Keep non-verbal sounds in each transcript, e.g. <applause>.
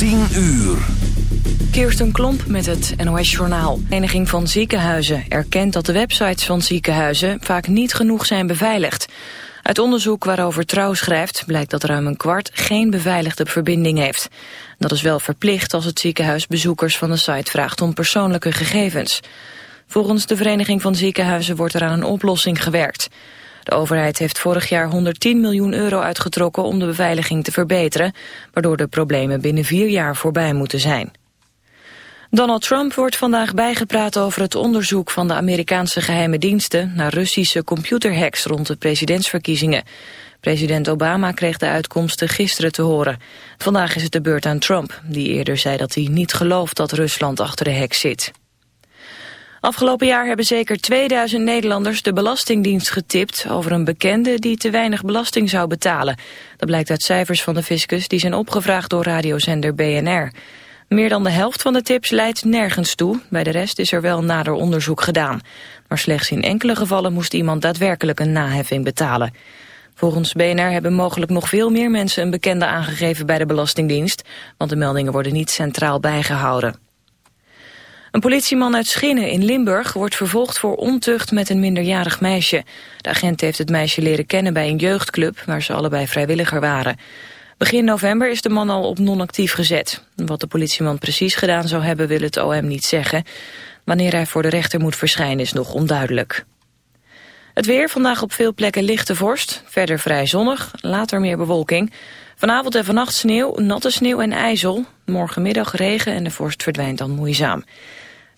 10 uur. Kirsten Klomp met het NOS-journaal. De Vereniging van Ziekenhuizen erkent dat de websites van ziekenhuizen vaak niet genoeg zijn beveiligd. Uit onderzoek waarover Trouw schrijft blijkt dat ruim een kwart geen beveiligde verbinding heeft. Dat is wel verplicht als het ziekenhuis bezoekers van de site vraagt om persoonlijke gegevens. Volgens de Vereniging van Ziekenhuizen wordt er aan een oplossing gewerkt. De overheid heeft vorig jaar 110 miljoen euro uitgetrokken om de beveiliging te verbeteren, waardoor de problemen binnen vier jaar voorbij moeten zijn. Donald Trump wordt vandaag bijgepraat over het onderzoek van de Amerikaanse geheime diensten naar Russische computerhacks rond de presidentsverkiezingen. President Obama kreeg de uitkomsten gisteren te horen. Vandaag is het de beurt aan Trump, die eerder zei dat hij niet gelooft dat Rusland achter de hek zit. Afgelopen jaar hebben zeker 2000 Nederlanders de Belastingdienst getipt over een bekende die te weinig belasting zou betalen. Dat blijkt uit cijfers van de fiscus die zijn opgevraagd door radiozender BNR. Meer dan de helft van de tips leidt nergens toe. Bij de rest is er wel nader onderzoek gedaan. Maar slechts in enkele gevallen moest iemand daadwerkelijk een naheffing betalen. Volgens BNR hebben mogelijk nog veel meer mensen een bekende aangegeven bij de Belastingdienst, want de meldingen worden niet centraal bijgehouden. Een politieman uit Schinnen in Limburg wordt vervolgd voor ontucht met een minderjarig meisje. De agent heeft het meisje leren kennen bij een jeugdclub waar ze allebei vrijwilliger waren. Begin november is de man al op non-actief gezet. Wat de politieman precies gedaan zou hebben wil het OM niet zeggen. Wanneer hij voor de rechter moet verschijnen is nog onduidelijk. Het weer, vandaag op veel plekken lichte vorst. Verder vrij zonnig, later meer bewolking. Vanavond en vannacht sneeuw, natte sneeuw en ijzel. Morgenmiddag regen en de vorst verdwijnt dan moeizaam.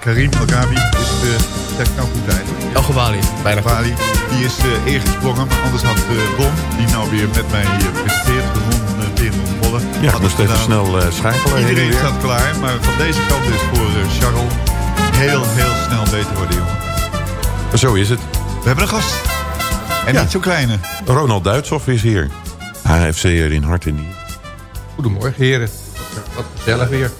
Karim Elgabi is de technisch goed eigenlijk. El bijna die is uh, eergesprongen. Maar anders had uh, Ron, die nou weer met mij uh, presenteert, Ron uh, Teron Bolle. Ja, moest het even gedaan. snel eh, schakelen. Iedereen staat klaar. Maar van deze kant is voor uh, Charles heel, heel snel beter worden, jongen. Zo is het. We hebben een gast. En Ja. niet zo kleine. Ronald Duitshoff is hier. HFC'er in hart en nieren. Goedemorgen heren. Wat gezellig weer.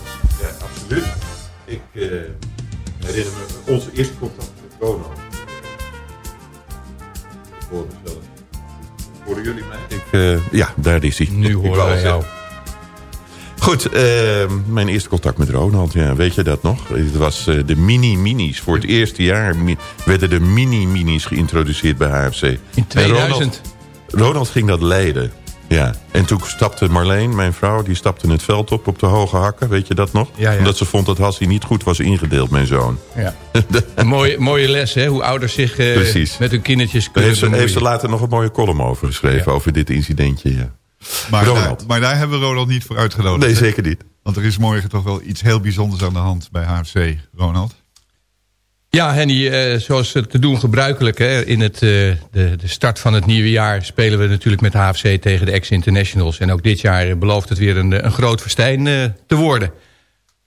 Ja, daar is hij. Nu Ik horen wij al jou. Goed, eh, mijn eerste contact met Ronald, ja, weet je dat nog? Het was eh, de mini-minis. Voor het eerste jaar werden de mini-minis geïntroduceerd bij HFC. In En 2000. Ronald, Ronald ging dat leiden. Ja, en toen stapte Marleen, mijn vrouw, die stapte het veld op op de hoge hakken. Weet je dat nog? Ja, ja. Omdat ze vond dat Hassie niet goed was ingedeeld, mijn zoon. Ja. <laughs> Een mooie, mooie les, hè? Hoe ouders zich eh, Precies. met hun kindertjes kunnen heeft ze, heeft ze later nog een mooie column over geschreven, Ja. over dit incidentje. Ja. Maar, daar, Ronald. maar daar hebben we Ronald niet voor uitgenodigd. Nee, zeker niet. Want er is morgen toch wel iets heel bijzonders aan de hand bij HFC, Ronald. Ja, Henny, eh, zoals te doen gebruikelijk hè, in het, eh, de, de start van het nieuwe jaar... spelen we natuurlijk met HFC tegen de ex-internationals. En ook dit jaar eh, belooft het weer een, een groot eh, te worden.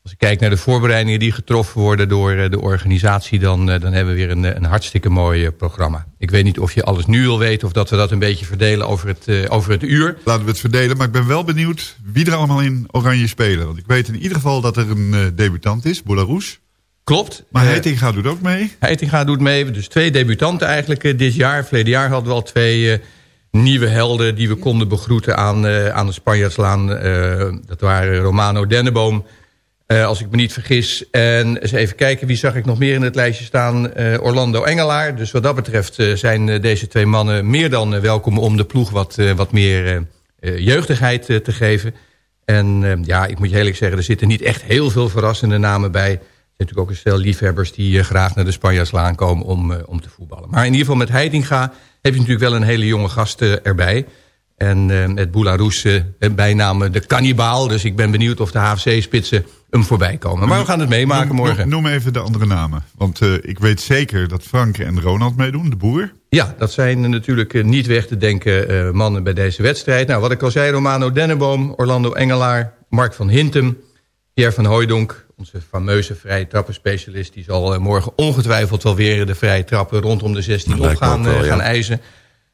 Als ik kijk naar de voorbereidingen die getroffen worden door de organisatie... dan, dan hebben we weer een, een hartstikke mooi programma. Ik weet niet of je alles nu wil weten... of dat we dat een beetje verdelen over het, over het uur. Laten we het verdelen, maar ik ben wel benieuwd wie er allemaal in Oranje spelen. Want ik weet in ieder geval dat er een debutant is, Boularoes. Klopt. Maar Eh, Heitinga doet ook mee. Heitinga doet mee. Dus twee debutanten eigenlijk eh, dit jaar. Verleden jaar hadden we al twee eh, nieuwe helden... die we konden begroeten aan, aan de Spanjaardslaan. Dat waren Romano Denneboom, als ik me niet vergis. En eens even kijken, wie zag ik nog meer in het lijstje staan? Orlando Engelaar. Dus wat dat betreft zijn deze twee mannen meer dan welkom... om de ploeg wat, wat meer jeugdigheid te geven. En ja, ik moet je eerlijk zeggen... er zitten niet echt heel veel verrassende namen bij... Natuurlijk ook een stel liefhebbers die eh, graag naar de Spanjaarslaan komen om, eh, om te voetballen. Maar in ieder geval met Heitinga heb je natuurlijk wel een hele jonge gast eh, erbij. En met Boularoes uh, bijnaam de kannibaal. Dus ik ben benieuwd of de HFC-spitsen hem voorbij komen. Maar we gaan het meemaken Noem- morgen. Noem even de andere namen. Want ik weet zeker dat Frank en Ronald meedoen, de boer. Ja, dat zijn natuurlijk niet weg te denken mannen bij deze wedstrijd. Nou, wat ik al zei, Romano Denneboom, Orlando Engelaar, Mark van Hintem, Pierre van Hooijdonk, onze fameuze vrije trappenspecialist. Die zal eh, morgen ongetwijfeld wel weer de vrije trappen rondom de 16 op gaan, wel, eh, ja. gaan eisen.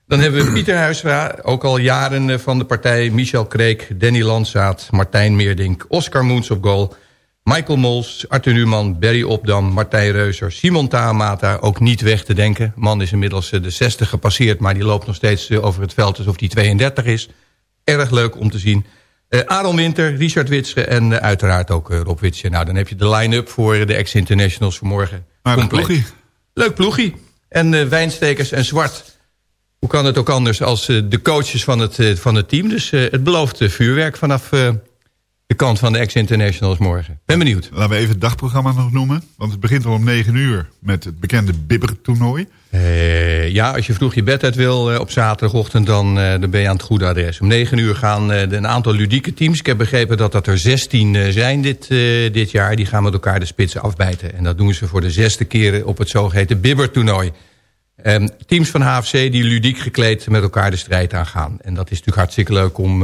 Dan hebben we Pieter Huisra, ook al jaren eh, van de partij. Michel Kreek, Danny Landzaat, Martijn Meerdink, Oscar Moens op goal. Michael Mols, Arthur Numan, Berry Opdam, Martijn Reuser, Simon Taamata. Ook niet weg te denken. Man is inmiddels de 60 gepasseerd, maar die loopt nog steeds over het veld alsof hij 32 is. Erg leuk om te zien. Aaron Winter, Richard Witsche en eh, uiteraard ook eh, Rob Witsche. Nou, dan heb je de line-up voor de ex-internationals vanmorgen. Maar een ploegie. Leuk ploegie. En wijnstekers en zwart. Hoe kan het ook anders als de coaches van het, van het team. Dus het belooft vuurwerk vanaf de kant van de ex-internationals morgen. Ben benieuwd. Laten we even het dagprogramma nog noemen. Want het begint al om 9 uur met het bekende Bibber-toernooi. Eh, ja, als je vroeg je bed uit wil eh, op zaterdagochtend... Dan, dan ben je aan het goede adres. Om 9 uur gaan een aantal ludieke teams. Ik heb begrepen dat dat er 16 eh, zijn dit, dit jaar. Die gaan met elkaar de spitsen afbijten. En dat doen ze voor de zesde keer op het zogeheten Bibber-toernooi. Ehm, teams van HFC die ludiek gekleed met elkaar de strijd aangaan. En dat is natuurlijk hartstikke leuk om,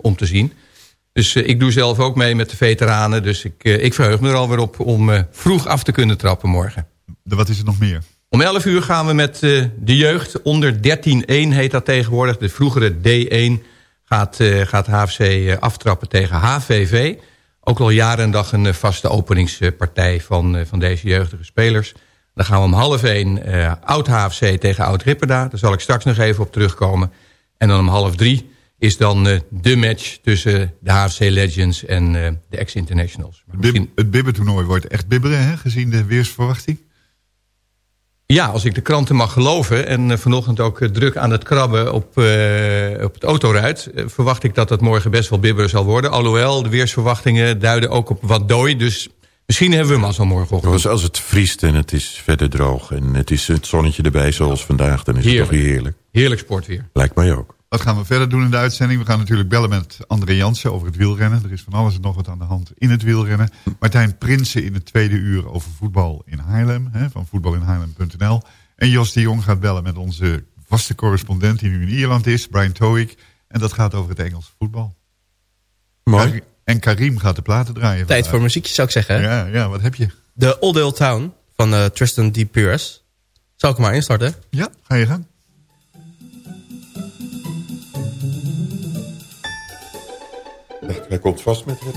om te zien. Dus eh, ik doe zelf ook mee met de veteranen. Dus ik, eh, ik verheug me er alweer op om eh, vroeg af te kunnen trappen morgen. Wat is er nog meer? Om 11 uur gaan we met de jeugd. Onder 13-1 heet dat tegenwoordig. De vroegere D1 gaat, gaat HFC aftrappen tegen HVV. Ook al jaren en dag een vaste openingspartij van, van deze jeugdige spelers. Dan gaan we om half 1 eh, oud HFC tegen oud Ripperda. Daar zal ik straks nog even op terugkomen. En dan om half 3 is dan eh, de match tussen de HFC Legends en eh, de ex-internationals. Het Bib- misschien- Het Bibber-toernooi wordt echt bibberen, hè, gezien de weersverwachting. Ja, als ik de kranten mag geloven... en eh, vanochtend ook druk aan het krabben op, eh, op het autoruit... verwacht ik dat het morgen best wel bibberen zal worden. Alhoewel, de weersverwachtingen duiden ook op wat dooi. Dus misschien hebben we hem al morgenochtend. Zoals als het vriest en het is verder droog en het is het zonnetje erbij zoals vandaag, dan is het toch heerlijk. Heerlijk sportweer. Lijkt mij ook. Wat gaan we verder doen in de uitzending? We gaan natuurlijk bellen met André Jansen over het wielrennen. Er is van alles en nog wat aan de hand in het wielrennen. Martijn Prinsen in het tweede uur over voetbal in Haarlem. Hè, van voetbalinhaarlem.nl. En Jos de Jong gaat bellen met onze vaste correspondent die nu in Ierland is. Brian Toik. En dat gaat over het Engelse voetbal. Mooi. Kar- En Karim gaat de platen draaien. Tijd vandaag. voor muziekje zou ik zeggen. Ja, ja, wat heb je? De Old Town van eh, Tristan D. Pierce. Zal ik hem maar instarten? Ja, ga je gang. Hij komt vast met hem.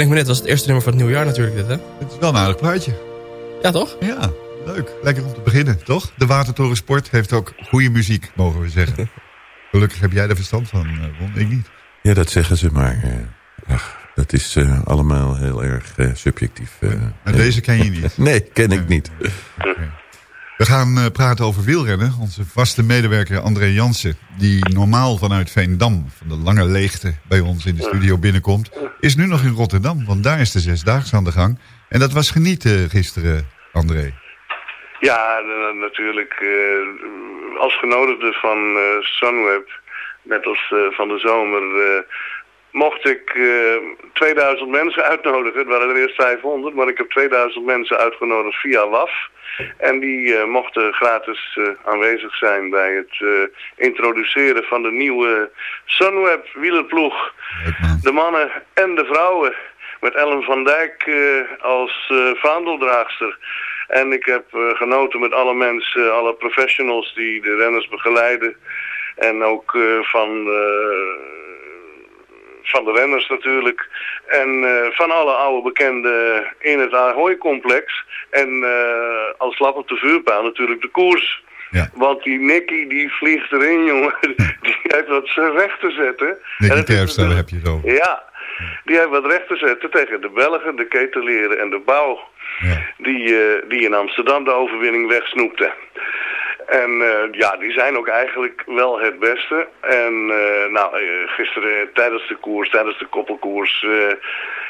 Bedenk me net, dat was het eerste nummer van het nieuwjaar natuurlijk dit, hè? Het is wel een aardig plaatje. Ja, toch? Ja, leuk. Lekker om te beginnen, toch? De Watertoren Sport heeft ook goede muziek, mogen we zeggen. <laughs> Gelukkig heb jij er verstand van, uh, Ron, ik niet. Ja, dat zeggen ze, maar uh, ach, dat is uh, allemaal heel erg subjectief. maar deze ken je <laughs> niet? nee, ken ik niet. Okay. We gaan uh, praten over wielrennen. Onze vaste medewerker André Jansen, die normaal vanuit Veendam, van de lange leegte, bij ons in de studio binnenkomt, is nu nog in Rotterdam, want daar is de zesdaagse aan de gang. En dat was genieten gisteren, André. Ja, natuurlijk. Uh, als genodigde van uh, Sunweb, net als van de zomer, mocht ik 2000 mensen uitnodigen. Het waren er eerst 500, maar ik heb 2000 mensen uitgenodigd via WAF. En die uh, mochten gratis uh, aanwezig zijn bij het uh, introduceren van de nieuwe Sunweb wielerploeg. De mannen en de vrouwen. Met Ellen van Dijk als vaandeldraagster. En ik heb genoten met alle mensen, alle professionals die de renners begeleiden. En ook van van de renners natuurlijk. En uh, van alle oude bekenden in het Ahoy-complex. En uh, als lap op de vuurpijl natuurlijk de koers. Ja. Want die Nicky die vliegt erin, <laughs> jongen. Die heeft wat recht te zetten. Nicky Terpstra heb je over. Ja, die heeft wat recht te zetten tegen de Belgen, de Ketelieren en de Bouw. Ja. Die, uh, die in Amsterdam de overwinning wegsnoepte. En uh, ja, die zijn ook eigenlijk wel het beste. En uh, nou, uh, gisteren tijdens de koers, tijdens de koppelkoers,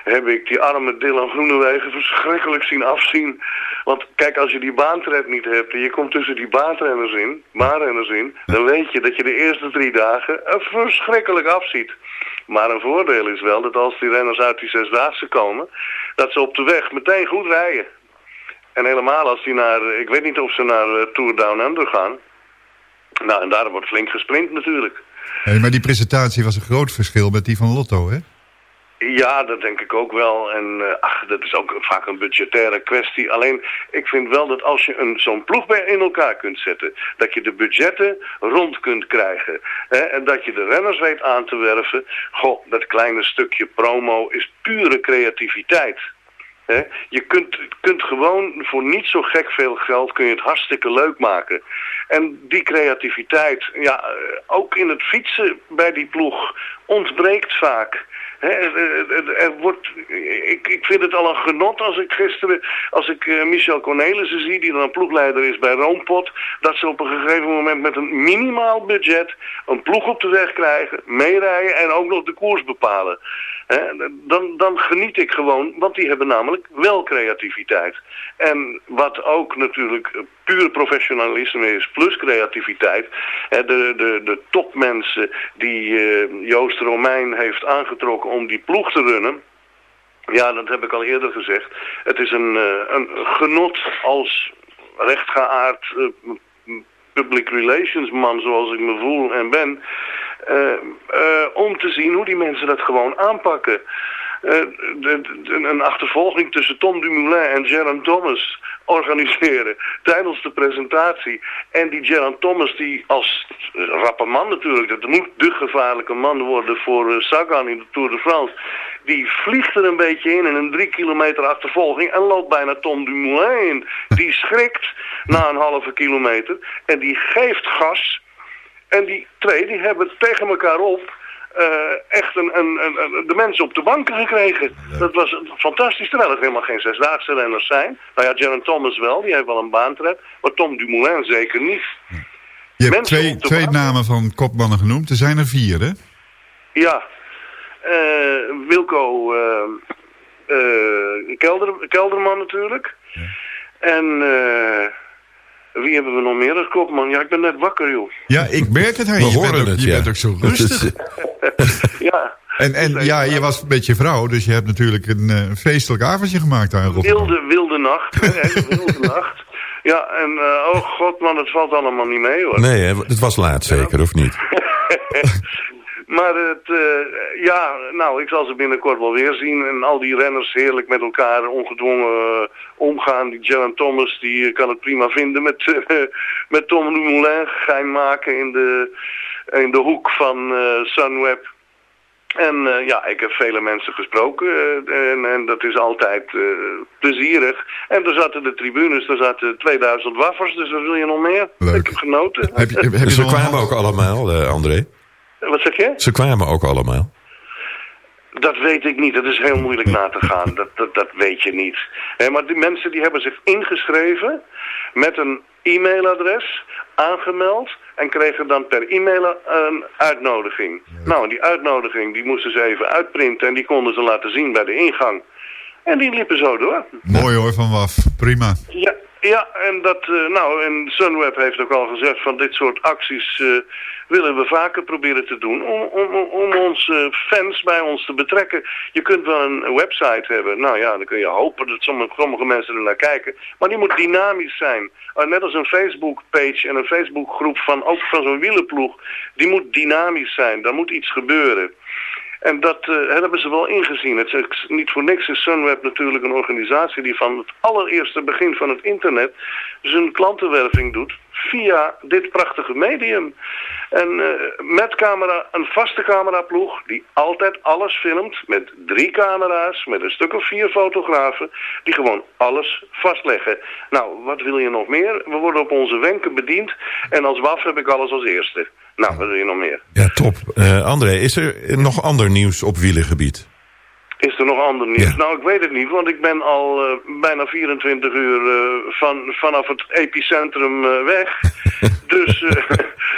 heb ik die arme Dylan Groenewegen verschrikkelijk zien afzien. Want kijk, als je die baantred niet hebt en je komt tussen die baanrenners in, baanrenners in, dan weet je dat je de eerste drie dagen er verschrikkelijk afziet. Maar een voordeel is wel dat als die renners uit die zesdaagse komen, dat ze op de weg meteen goed rijden. En helemaal als die naar, ik weet niet of ze naar uh, Tour Down Under gaan. Nou, en daar wordt flink gesprint natuurlijk. Hey, maar die presentatie was een groot verschil met die van Lotto, hè? Ja, dat denk ik ook wel. En uh, ach, dat is ook vaak een budgettaire kwestie. Alleen, ik vind wel dat als je een zo'n ploeg bij in elkaar kunt zetten... dat je de budgetten rond kunt krijgen. Hè, en dat je de renners weet aan te werven. Goh, dat kleine stukje promo is pure creativiteit. Je kunt, kunt gewoon voor niet zo gek veel geld kun je het hartstikke leuk maken. En die creativiteit, ja, ook in het fietsen bij die ploeg ontbreekt vaak. He, er, er wordt, ik, ik vind het al een genot als ik gisteren, als ik Michel Cornelissen zie, die dan ploegleider is bij Roompot, dat ze op een gegeven moment met een minimaal budget een ploeg op de weg krijgen, meerijden en ook nog de koers bepalen. Dan, dan geniet ik gewoon, want die hebben namelijk wel creativiteit. En wat ook natuurlijk puur professionalisme is, plus creativiteit. De, de, de topmensen die uh, Joost Romein heeft aangetrokken om die ploeg te runnen... Ja, dat heb ik al eerder gezegd. Het is een, uh, een genot als rechtgeaard uh, public relations man zoals ik me voel en ben... Om te zien hoe die mensen dat gewoon aanpakken. De, de, een achtervolging tussen Tom Dumoulin en Geron Thomas organiseren <laughs> tijdens de presentatie. En die Geron Thomas die als rappe man natuurlijk, dat moet de gevaarlijke man worden voor uh, Sagan in de Tour de France. Die vliegt er een beetje in in een drie kilometer achtervolging en loopt bijna Tom Dumoulin in. <laughs> Die schrikt na een halve kilometer en die geeft gas... En die twee die hebben tegen elkaar op uh, echt een, een, een, de mensen op de banken gekregen. Dat was fantastisch, terwijl het helemaal geen zesdaagse renners zijn. Nou ja, Jaron Thomas wel, die heeft wel een baantred. Maar Tom Dumoulin zeker niet. Je hebt mensen twee, twee namen van kopmannen genoemd, er zijn er vier hè? Ja, uh, Wilco uh, Kelder, Kelderman natuurlijk. Ja. En... Wie hebben we nog meer als kopman? Ja, ik ben net wakker, joh. Ja, ik merk het. Hè. We je horen bent ook, het, je ja. bent ook zo rustig. <laughs> ja. En, en ja, je was met je vrouw, dus je hebt natuurlijk een, uh, feestelijk avondje gemaakt daar in Rotterdam. Wilde, wilde nacht, hè, <laughs> wilde nacht. Ja, en uh, oh god man, het valt allemaal niet mee hoor. Nee, hè, het was laat zeker, ja. of niet? <laughs> Maar het, uh, ja, nou, ik zal ze binnenkort wel weer zien. En al die renners heerlijk met elkaar ongedwongen uh, omgaan. Die Jaron Thomas, die uh, kan het prima vinden met, <laughs> met Tom Dumoulin geheim maken in de, in de hoek van Sunweb. En eh, ja, ik heb vele mensen gesproken eh, en, en, dat is altijd uh, plezierig. En er zaten de tribunes, er zaten 2000 waffers, dus wat wil je nog meer? Leuk. Ik heb genoten. Heb je, heb je Ze kwamen ook allemaal, André? Wat zeg je? Ze kwamen ook allemaal. Dat weet ik niet. Dat is heel moeilijk na te gaan. <laughs> Dat, dat, dat weet je niet. maar die mensen die hebben zich ingeschreven met een e-mailadres, aangemeld en kregen dan per e-mail een uitnodiging. Nou, die uitnodiging die moesten ze even uitprinten en die konden ze laten zien bij de ingang. En die liepen zo door. Mooi hoor, Van Waf. Prima. Ja, ja, en dat, uh, nou, en Sunweb heeft ook al gezegd van dit soort acties uh, willen we vaker proberen te doen om, om, om onze fans bij ons te betrekken. Je kunt wel een website hebben, nou ja, dan kun je hopen dat sommige, sommige mensen er naar kijken. Maar die moet dynamisch zijn. Uh, net als een Facebook page en een Facebook groep van, ook van zo'n wielenploeg, die moet dynamisch zijn, daar moet iets gebeuren. En dat uh, hebben ze wel ingezien. Het is niet voor niks is Sunweb natuurlijk een organisatie die van het allereerste begin van het internet zijn klantenwerving doet via dit prachtige medium. En uh, met camera, een vaste cameraploeg die altijd alles filmt met drie camera's, met een stuk of vier fotografen die gewoon alles vastleggen. Nou, wat wil je nog meer? We worden op onze wenken bediend en als WAF heb ik alles als eerste. Nou, wat wil je nog meer? Ja, top. Uh, André, is er nog ander nieuws op wielengebied? Is er nog ander nieuws? Nou, ik weet het niet, want ik ben al uh, bijna 24 uur uh, van, vanaf het epicentrum uh, weg. <laughs> dus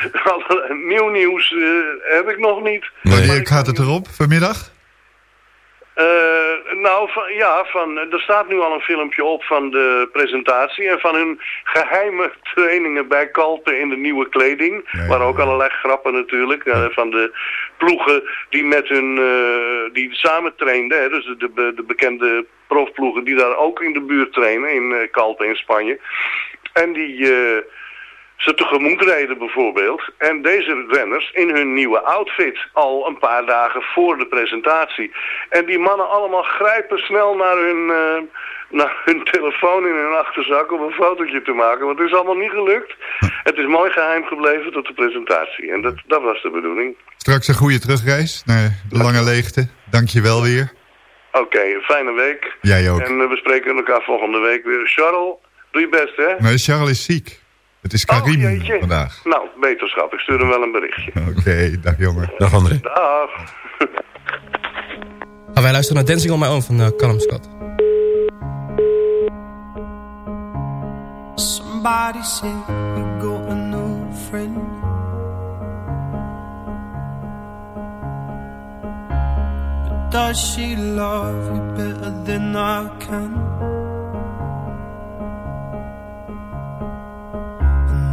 <laughs> nieuw nieuws heb ik nog niet. Wanneer gaat het erop vanmiddag? Uh, nou, van, ja, van, er staat nu al een filmpje op van de presentatie en van hun geheime <laughs> trainingen bij Kalten in de nieuwe kleding. Waar ook allerlei grappen natuurlijk, uh, van de ploegen die met hun, uh, die samen trainden. Hè, dus de, de, de, bekende profploegen die daar ook in de buurt trainen, in Kalten in Spanje. En die ze tegemoet reden bijvoorbeeld. En deze renners in hun nieuwe outfit al een paar dagen voor de presentatie. En die mannen allemaal grijpen snel naar hun, uh, naar hun telefoon in hun achterzak om een fotootje te maken. Want het is allemaal niet gelukt. <laughs> Het is mooi geheim gebleven tot de presentatie. En dat, dat was de bedoeling. Straks een goede terugreis naar de lange leegte. Dank je wel weer. Oké, okay, fijne week. Jij ook. En uh, we spreken elkaar volgende week weer. Charles, doe je best hè? Nee, Charles is ziek. Het is Karim oh, vandaag. Nou, beterschap. Ik stuur hem wel een berichtje. Oké, okay, dag jongen. Dag André. Dag. Gaan wij luisteren naar Dancing on My Own van uh, Callum Scott. Somebody said you got a new friend But does she love you better than I can?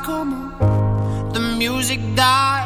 como the music dies.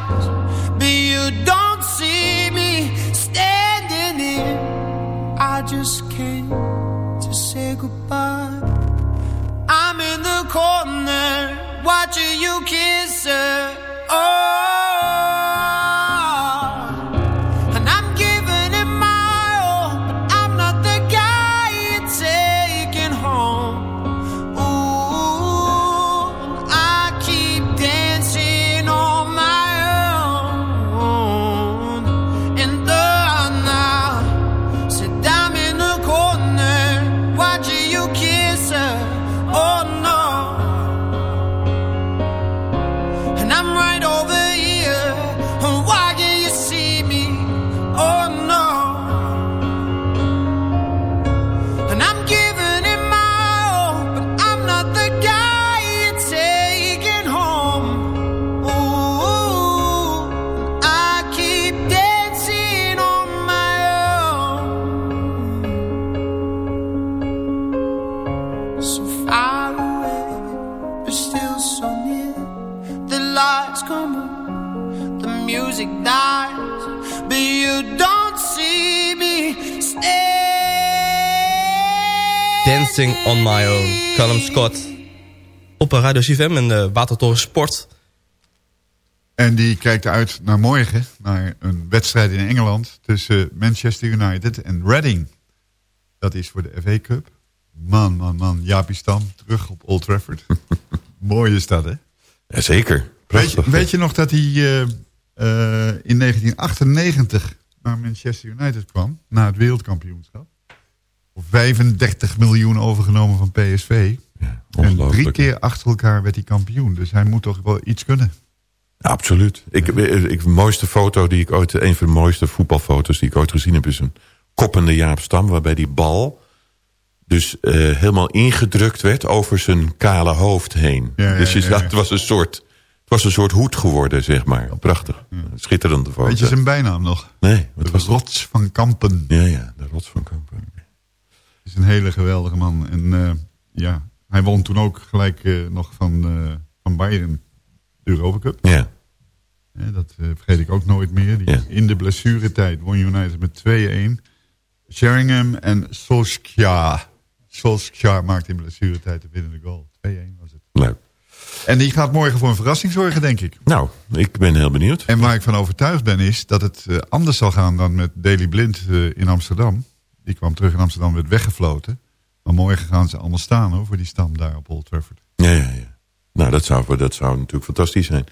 Dancing on My Own. Callum Scott. Op Radio CFM en de Watertoren Sport. En die kijkt uit naar morgen. Naar een wedstrijd in Engeland. Tussen Manchester United en Reading. Dat is voor de FA Cup. Man, man, man. Jaapie Stam. Terug op Old Trafford. <laughs> Mooie stad, hè? Jazeker. Weet je, weet je nog dat hij uh, uh, in 1998 naar Manchester United kwam? Na het wereldkampioenschap. 35 miljoen overgenomen van PSV. Ja, en drie keer achter elkaar werd hij kampioen. Dus hij moet toch wel iets kunnen. absoluut. Ik, ik, de mooiste foto die ik ooit... Een van de mooiste voetbalfoto's die ik ooit gezien heb... is een koppende Jaap Stam... waarbij die bal dus uh, helemaal ingedrukt werd... over zijn kale hoofd heen. Ja, dus je het was een soort... Het was een soort hoed geworden, zeg maar. Prachtig. Schitterende foto. Weet je zijn bijnaam nog? Nee. Wat de was Rots van Kampen. Ja, ja. De Rots van Kampen is een hele geweldige man. En uh, ja, hij won toen ook gelijk uh, nog van, uh, van Bayern de Europa Cup. Ja. ja dat vergeet ik ook nooit meer. Die, ja. In de blessuretijd won United met 2-1. Sheringham en Solskjaer. Solskjaer maakte in blessuretijd de winnende goal. 2-1 was het. Leuk. En die gaat morgen voor een verrassing zorgen, denk ik. Nou, ik ben heel benieuwd. En waar ik van overtuigd ben is dat het anders zal gaan dan met Daily Blind in Amsterdam. Die kwam terug in Amsterdam, werd weggefloten. Maar morgen gaan ze allemaal staan hoor, voor die stam daar op Old Trafford. Ja, ja, ja. Nou, dat zou, dat zou natuurlijk fantastisch zijn.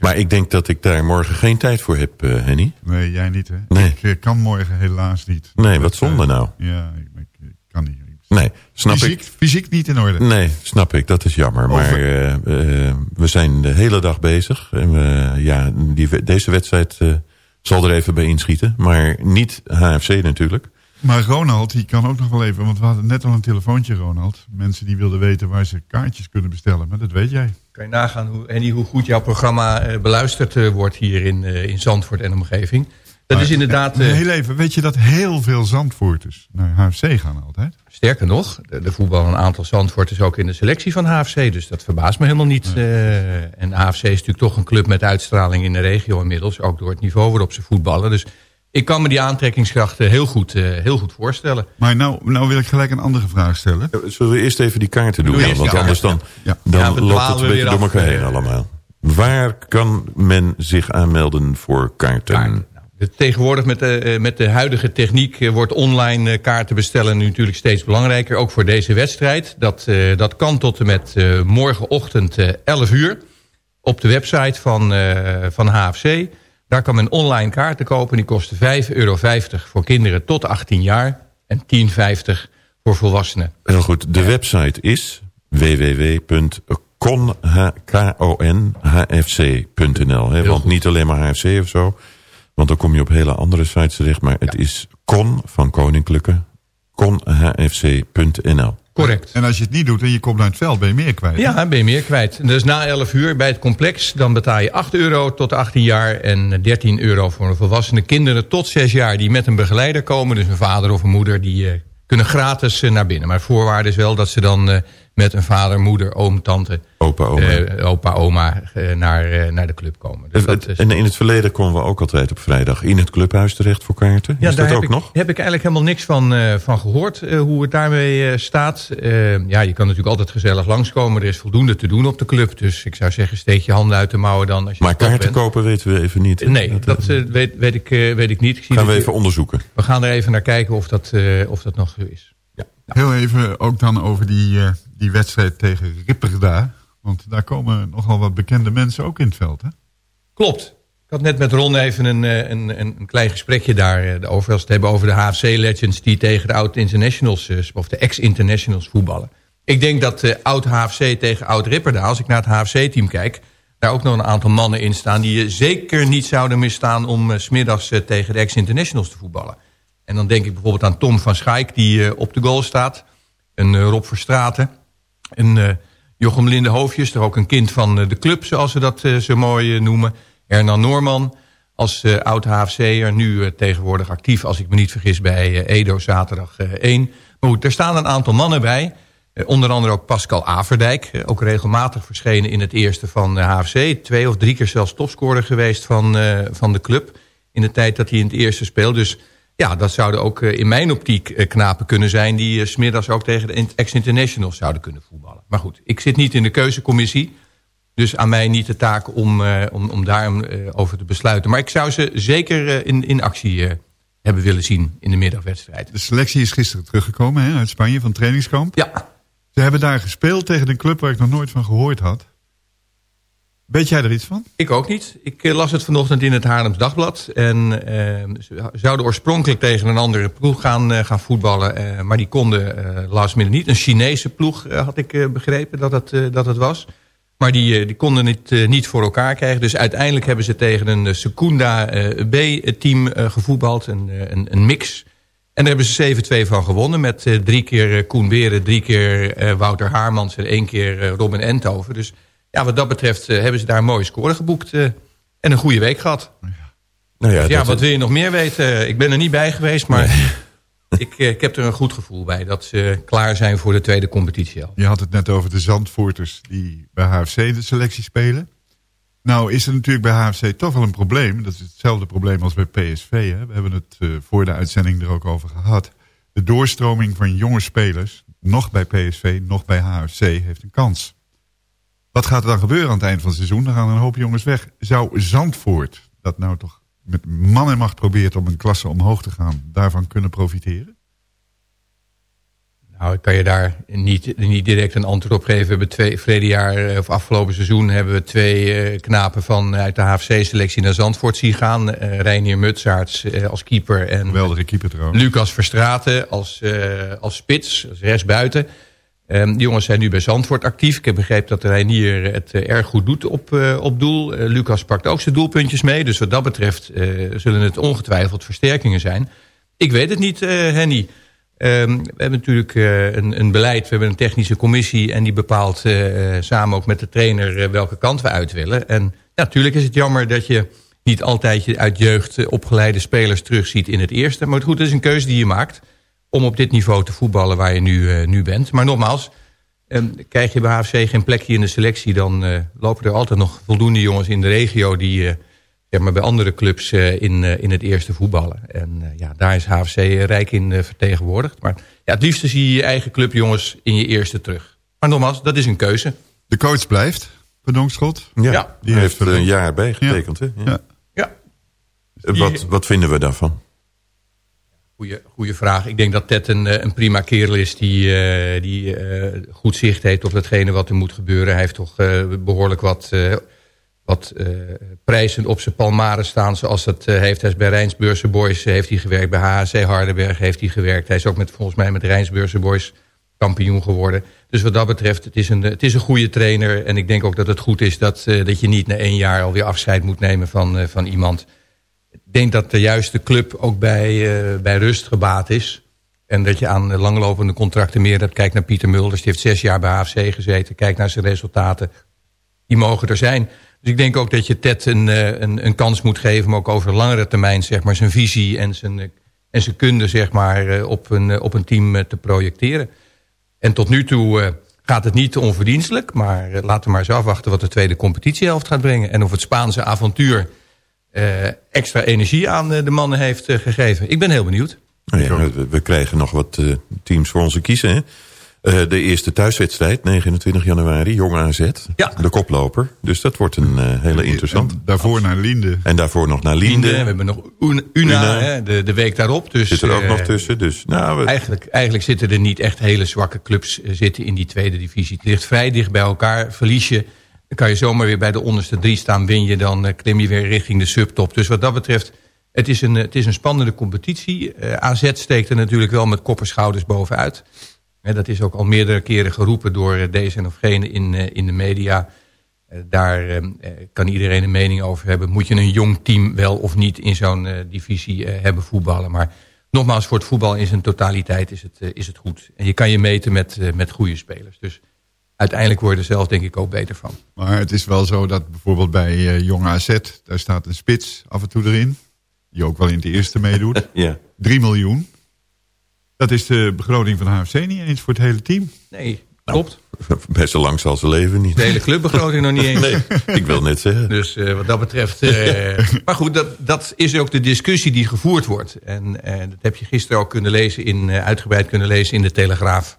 Maar ik denk dat ik daar morgen geen tijd voor heb, uh, Henny. Nee, jij niet hè? Nee. Ik eh, kan morgen helaas niet. Nee, wat zonde nou? Ja, ik, ik, ik, kan niet. Nee, snap fysiek, ik. Fysiek niet in orde. Nee, snap ik. Dat is jammer. Maar uh, we zijn de hele dag bezig. En ja, die, deze wedstrijd zal er even bij inschieten. Maar niet HFC natuurlijk. Maar Ronald, die kan ook nog wel even... want we hadden net al een telefoontje, Ronald. Mensen die wilden weten waar ze kaartjes kunnen bestellen. Maar dat weet jij. Kan je nagaan, hoe, Henny, hoe goed jouw programma uh, beluisterd uh, wordt... hier in, uh, in Zandvoort en omgeving. Dat maar, is inderdaad... heel even, weet je dat heel veel Zandvoorters naar HFC gaan altijd? Sterker nog, de, de voetbal een aantal Zandvoorters ook in de selectie van HFC. Dus dat verbaast me helemaal niet. Nee. en HFC is natuurlijk toch een club met uitstraling in de regio inmiddels. Ook door het niveau waarop ze voetballen. Dus ik kan me die aantrekkingskrachten heel goed, uh, heel goed voorstellen. Maar nou, nou wil ik gelijk een andere vraag stellen. Zullen we eerst even die kaarten doen? Want anders dan, ja. dan ja, loopt het een beetje door elkaar heen allemaal. Waar kan men zich aanmelden voor kaarten? Kaart. Nou, tegenwoordig met de, uh, met de huidige techniek uh, wordt online kaarten bestellen nu natuurlijk steeds belangrijker. Ook voor deze wedstrijd. Dat, dat kan tot en met morgenochtend 11 uur. Op de website van, van HFC. Daar kan men online kaarten kopen. Die kosten 5,50 euro voor kinderen tot 18 jaar. En 10,50 voor volwassenen. Heel goed. De website is www.konhfc.nl. Want niet alleen maar HFC of zo. Want dan kom je op hele andere sites terecht. Maar het ja. is kon van Koninklijke konhfc.nl. Correct. En als je het niet doet en je komt naar het veld, ben je meer kwijt. Ja, ben je meer kwijt. Dus na 11 uur bij het complex, dan betaal je 8 euro tot 18 jaar... en 13 euro voor een volwassene kinderen tot 6 jaar... die met een begeleider komen, dus een vader of een moeder... die uh, kunnen gratis uh, naar binnen. Maar voorwaarde is wel dat ze dan uh, met een vader, moeder, oom, tante, Opa, oma. eh, opa, oma eh, naar, eh, naar de club komen. Dus dat is- en in het verleden komen we ook altijd op vrijdag in het clubhuis terecht voor kaarten. Ja, is daar dat ook ik, nog? heb ik eigenlijk helemaal niks van, van gehoord, eh, hoe het daarmee staat. Ja, je kan natuurlijk altijd gezellig langskomen. Er is voldoende te doen op de club. Dus ik zou zeggen, steek je handen uit de mouwen dan. Als je Maar kaarten bent. kopen weten we even niet. hè? Nee, dat weet, weet, ik, weet ik niet. Ik zie gaan we even onderzoeken. we gaan er even naar kijken of dat, of dat nog zo is. Heel even ook dan over die, eh, die wedstrijd tegen Ripperda. Want daar komen nogal wat bekende mensen ook in het veld. Hè? Klopt. Ik had net met Ron even een, eh, een, een, klein gesprekje daarover. over. Als het hebben over de HFC-legends die tegen de oud-internationals... eh, of de ex-internationals voetballen. Ik denk dat eh, oud-HFC tegen oud-Ripperda... als ik naar het HFC-team kijk... daar ook nog een aantal mannen in staan... die je zeker niet zouden misstaan om eh, smiddags eh, tegen de ex-internationals te voetballen. En dan denk ik bijvoorbeeld aan Tom van Schaik... die eh, op de goal staat. Een eh, Rob Verstraten. Een eh, Jochem Linde Hoofdjes, toch ook een kind van de club, zoals ze dat zo mooi noemen. Hernan Noorman als eh, oud HFC'er, nu tegenwoordig actief, als ik me niet vergis, bij Edo zaterdag eh, 1. Maar goed, er staan een aantal mannen bij. Onder andere ook Pascal Averdijk, ook regelmatig verschenen in het eerste van HFC. Twee of drie keer zelfs topscorer geweest van, van de club in de tijd dat hij in het eerste speelde. Dus ja, dat zouden ook eh, in mijn optiek eh, knapen kunnen zijn... die eh, 's smiddags ook tegen de ex-internationals zouden kunnen voetballen. Maar goed, ik zit niet in de keuzecommissie... dus aan mij niet de taak om, om, om daar eh, over te besluiten. Maar ik zou ze zeker in, in actie hebben willen zien in de middagwedstrijd. De selectie is gisteren teruggekomen hè, uit Spanje van trainingskamp. Ja. Ze hebben daar gespeeld tegen een club waar ik nog nooit van gehoord had. Weet jij er iets van? Ik ook niet. Ik eh, las het vanochtend in het Haarlems Dagblad. En eh, ze zouden oorspronkelijk tegen een andere ploeg gaan, eh, gaan voetballen. maar die konden eh last minute niet. Een Chinese ploeg had ik begrepen dat het, dat het was. Maar die, die konden het niet voor elkaar krijgen. Dus uiteindelijk hebben ze tegen een Secunda B-team gevoetbald. Een, een, een mix. En daar hebben ze 7-2 van gewonnen. Met drie keer Koen Beren, drie keer Wouter Haarmans en één keer Robin Enthoven. Dus ja, wat dat betreft eh, hebben ze daar een mooie score geboekt. eh, en een goede week gehad. Nou ja, Dus ja, wat wil je nog meer weten? Ik ben er niet bij geweest, maar <laughs> ik, eh, ik heb er een goed gevoel bij... dat ze klaar zijn voor de tweede competitie al. Je had het net over de Zandvoorters die bij HFC de selectie spelen. Nou is er natuurlijk bij HFC toch wel een probleem. Dat is hetzelfde probleem als bij PSV. Hè. We hebben het eh, voor de uitzending er ook over gehad. De doorstroming van jonge spelers, nog bij PSV, nog bij HFC, heeft een kans. Wat gaat er dan gebeuren aan het eind van het seizoen? Dan gaan er een hoop jongens weg. Zou Zandvoort, dat nou toch met man en macht probeert om een klasse omhoog te gaan, daarvan kunnen profiteren? Nou, ik kan je daar niet, niet direct een antwoord op geven. We hebben twee, verleden jaar, eh, of afgelopen seizoen... hebben we twee eh, knapen van uit de HFC-selectie naar Zandvoort zien gaan. Eh Reinier Mutsaerts eh, als keeper en Geweldige keeper trouwens. Lucas Verstraten als, eh, als spits, als rechtsbuiten. Ehm, die jongens zijn nu bij Zandvoort actief. Ik heb begrepen dat Reinier het eh, erg goed doet op, eh, op doel. Eh, Lucas pakt ook zijn doelpuntjes mee. Dus wat dat betreft eh, zullen het ongetwijfeld versterkingen zijn. Ik weet het niet, eh, Henny. Ehm, we hebben natuurlijk eh, een, een beleid, we hebben een technische commissie... en die bepaalt eh, samen ook met de trainer eh, welke kant we uit willen. En natuurlijk is het jammer dat je niet altijd je uit jeugd eh, opgeleide spelers terugziet in het eerste. Maar goed, het is een keuze die je maakt om op dit niveau te voetballen waar je nu, eh, nu bent. Maar nogmaals, eh, krijg je bij HFC geen plekje in de selectie... dan eh, lopen er altijd nog voldoende jongens in de regio... die eh, zeg maar bij andere clubs eh, in, eh, in het eerste voetballen. En eh, ja, daar is HFC rijk in vertegenwoordigd. Maar ja, het liefste zie je je eigen clubjongens in je eerste terug. Maar nogmaals, dat is een keuze. De coach blijft, Verdonkschot. Ja, Ja. die heeft er een jaar bij getekend. Hè? Ja. Ja. Ja, Wat, wat vinden we daarvan? Goeie, vraag. Ik denk dat Ted een, eh, een prima kerel is die, eh, die eh, goed zicht heeft op datgene wat er moet gebeuren. Hij heeft toch eh, behoorlijk wat, wat prijzen op zijn palmaren staan zoals dat heeft. Hij is bij Rijnsburgse Boys eh, heeft hij gewerkt. Bij HHC Hardenberg heeft hij gewerkt. Hij is ook met, volgens mij met Rijnsburgse Boys kampioen geworden. Dus wat dat betreft, het is, een, het is een goede trainer. En ik denk ook dat het goed is dat, dat je niet na één jaar alweer afscheid moet nemen van, van iemand. Denk dat de juiste club ook bij, eh, bij rust gebaat is. En dat je aan langlopende contracten meer hebt. Kijk naar Pieter Mulders, die heeft zes jaar bij HFC gezeten. Kijk naar zijn resultaten. Die mogen er zijn. Dus ik denk ook dat je Ted een, eh, een, een kans moet geven... maar ook over langere termijn zeg maar, zijn visie en zijn, eh, en zijn kunde zeg maar, op, een, op een team te projecteren. En tot nu toe gaat het niet te onverdienstelijk. Maar laten we maar eens afwachten wat de tweede competitiehelft gaat brengen. En of het Spaanse avontuur extra energie aan eh, de mannen heeft eh, gegeven. Ik ben heel benieuwd. Nou ja, we, we krijgen nog wat eh, teams voor onze kiezen. Hè? Eh, de eerste thuiswedstrijd, 29 januari, Jong AZ. Ja. De koploper. Dus dat wordt een eh, hele interessant. En daarvoor naar Linde. En daarvoor nog naar Linde, Linde. we hebben nog Una, Una, Una. Hè, de, de week daarop. Dus, Zit er ook eh, nog tussen. Dus, nou, we- Eigenlijk, eigenlijk zitten er niet echt hele zwakke clubs eh, zitten in die tweede divisie. Het ligt vrij dicht bij elkaar. Verlies je, kan je zomaar weer bij de onderste drie staan. Win je, dan eh, klim je weer richting de subtop. Dus wat dat betreft, het is een, eh, het is een spannende competitie. Eh, AZ steekt er natuurlijk wel met kop en schouders bovenuit. Dat is ook al meerdere keren geroepen door deze en of gene in, in de media. Daar eh, eh, kan iedereen een mening over hebben. Moet je een jong team wel of niet in zo'n divisie hebben voetballen. Maar nogmaals, voor het voetbal in zijn totaliteit is het, is het goed. En je kan je meten met, met goede spelers. Dus uiteindelijk word je er zelf denk ik ook beter van. Maar het is wel zo dat bijvoorbeeld bij eh Jong AZ... daar staat een spits af en toe erin. Die ook wel in het eerste meedoet. <laughs> ja. 3 miljoen. Dat is de begroting van HFC niet eens voor het hele team. Nee, klopt. <laughs> Best zo lang zal ze leven niet. De hele clubbegroting nog niet eens. <laughs> Nee, ik wil net zeggen. Dus eh, wat dat betreft... eh, maar goed, dat, dat is ook de discussie die gevoerd wordt. En dat heb je gisteren ook kunnen lezen in, eh, uitgebreid kunnen lezen in de Telegraaf.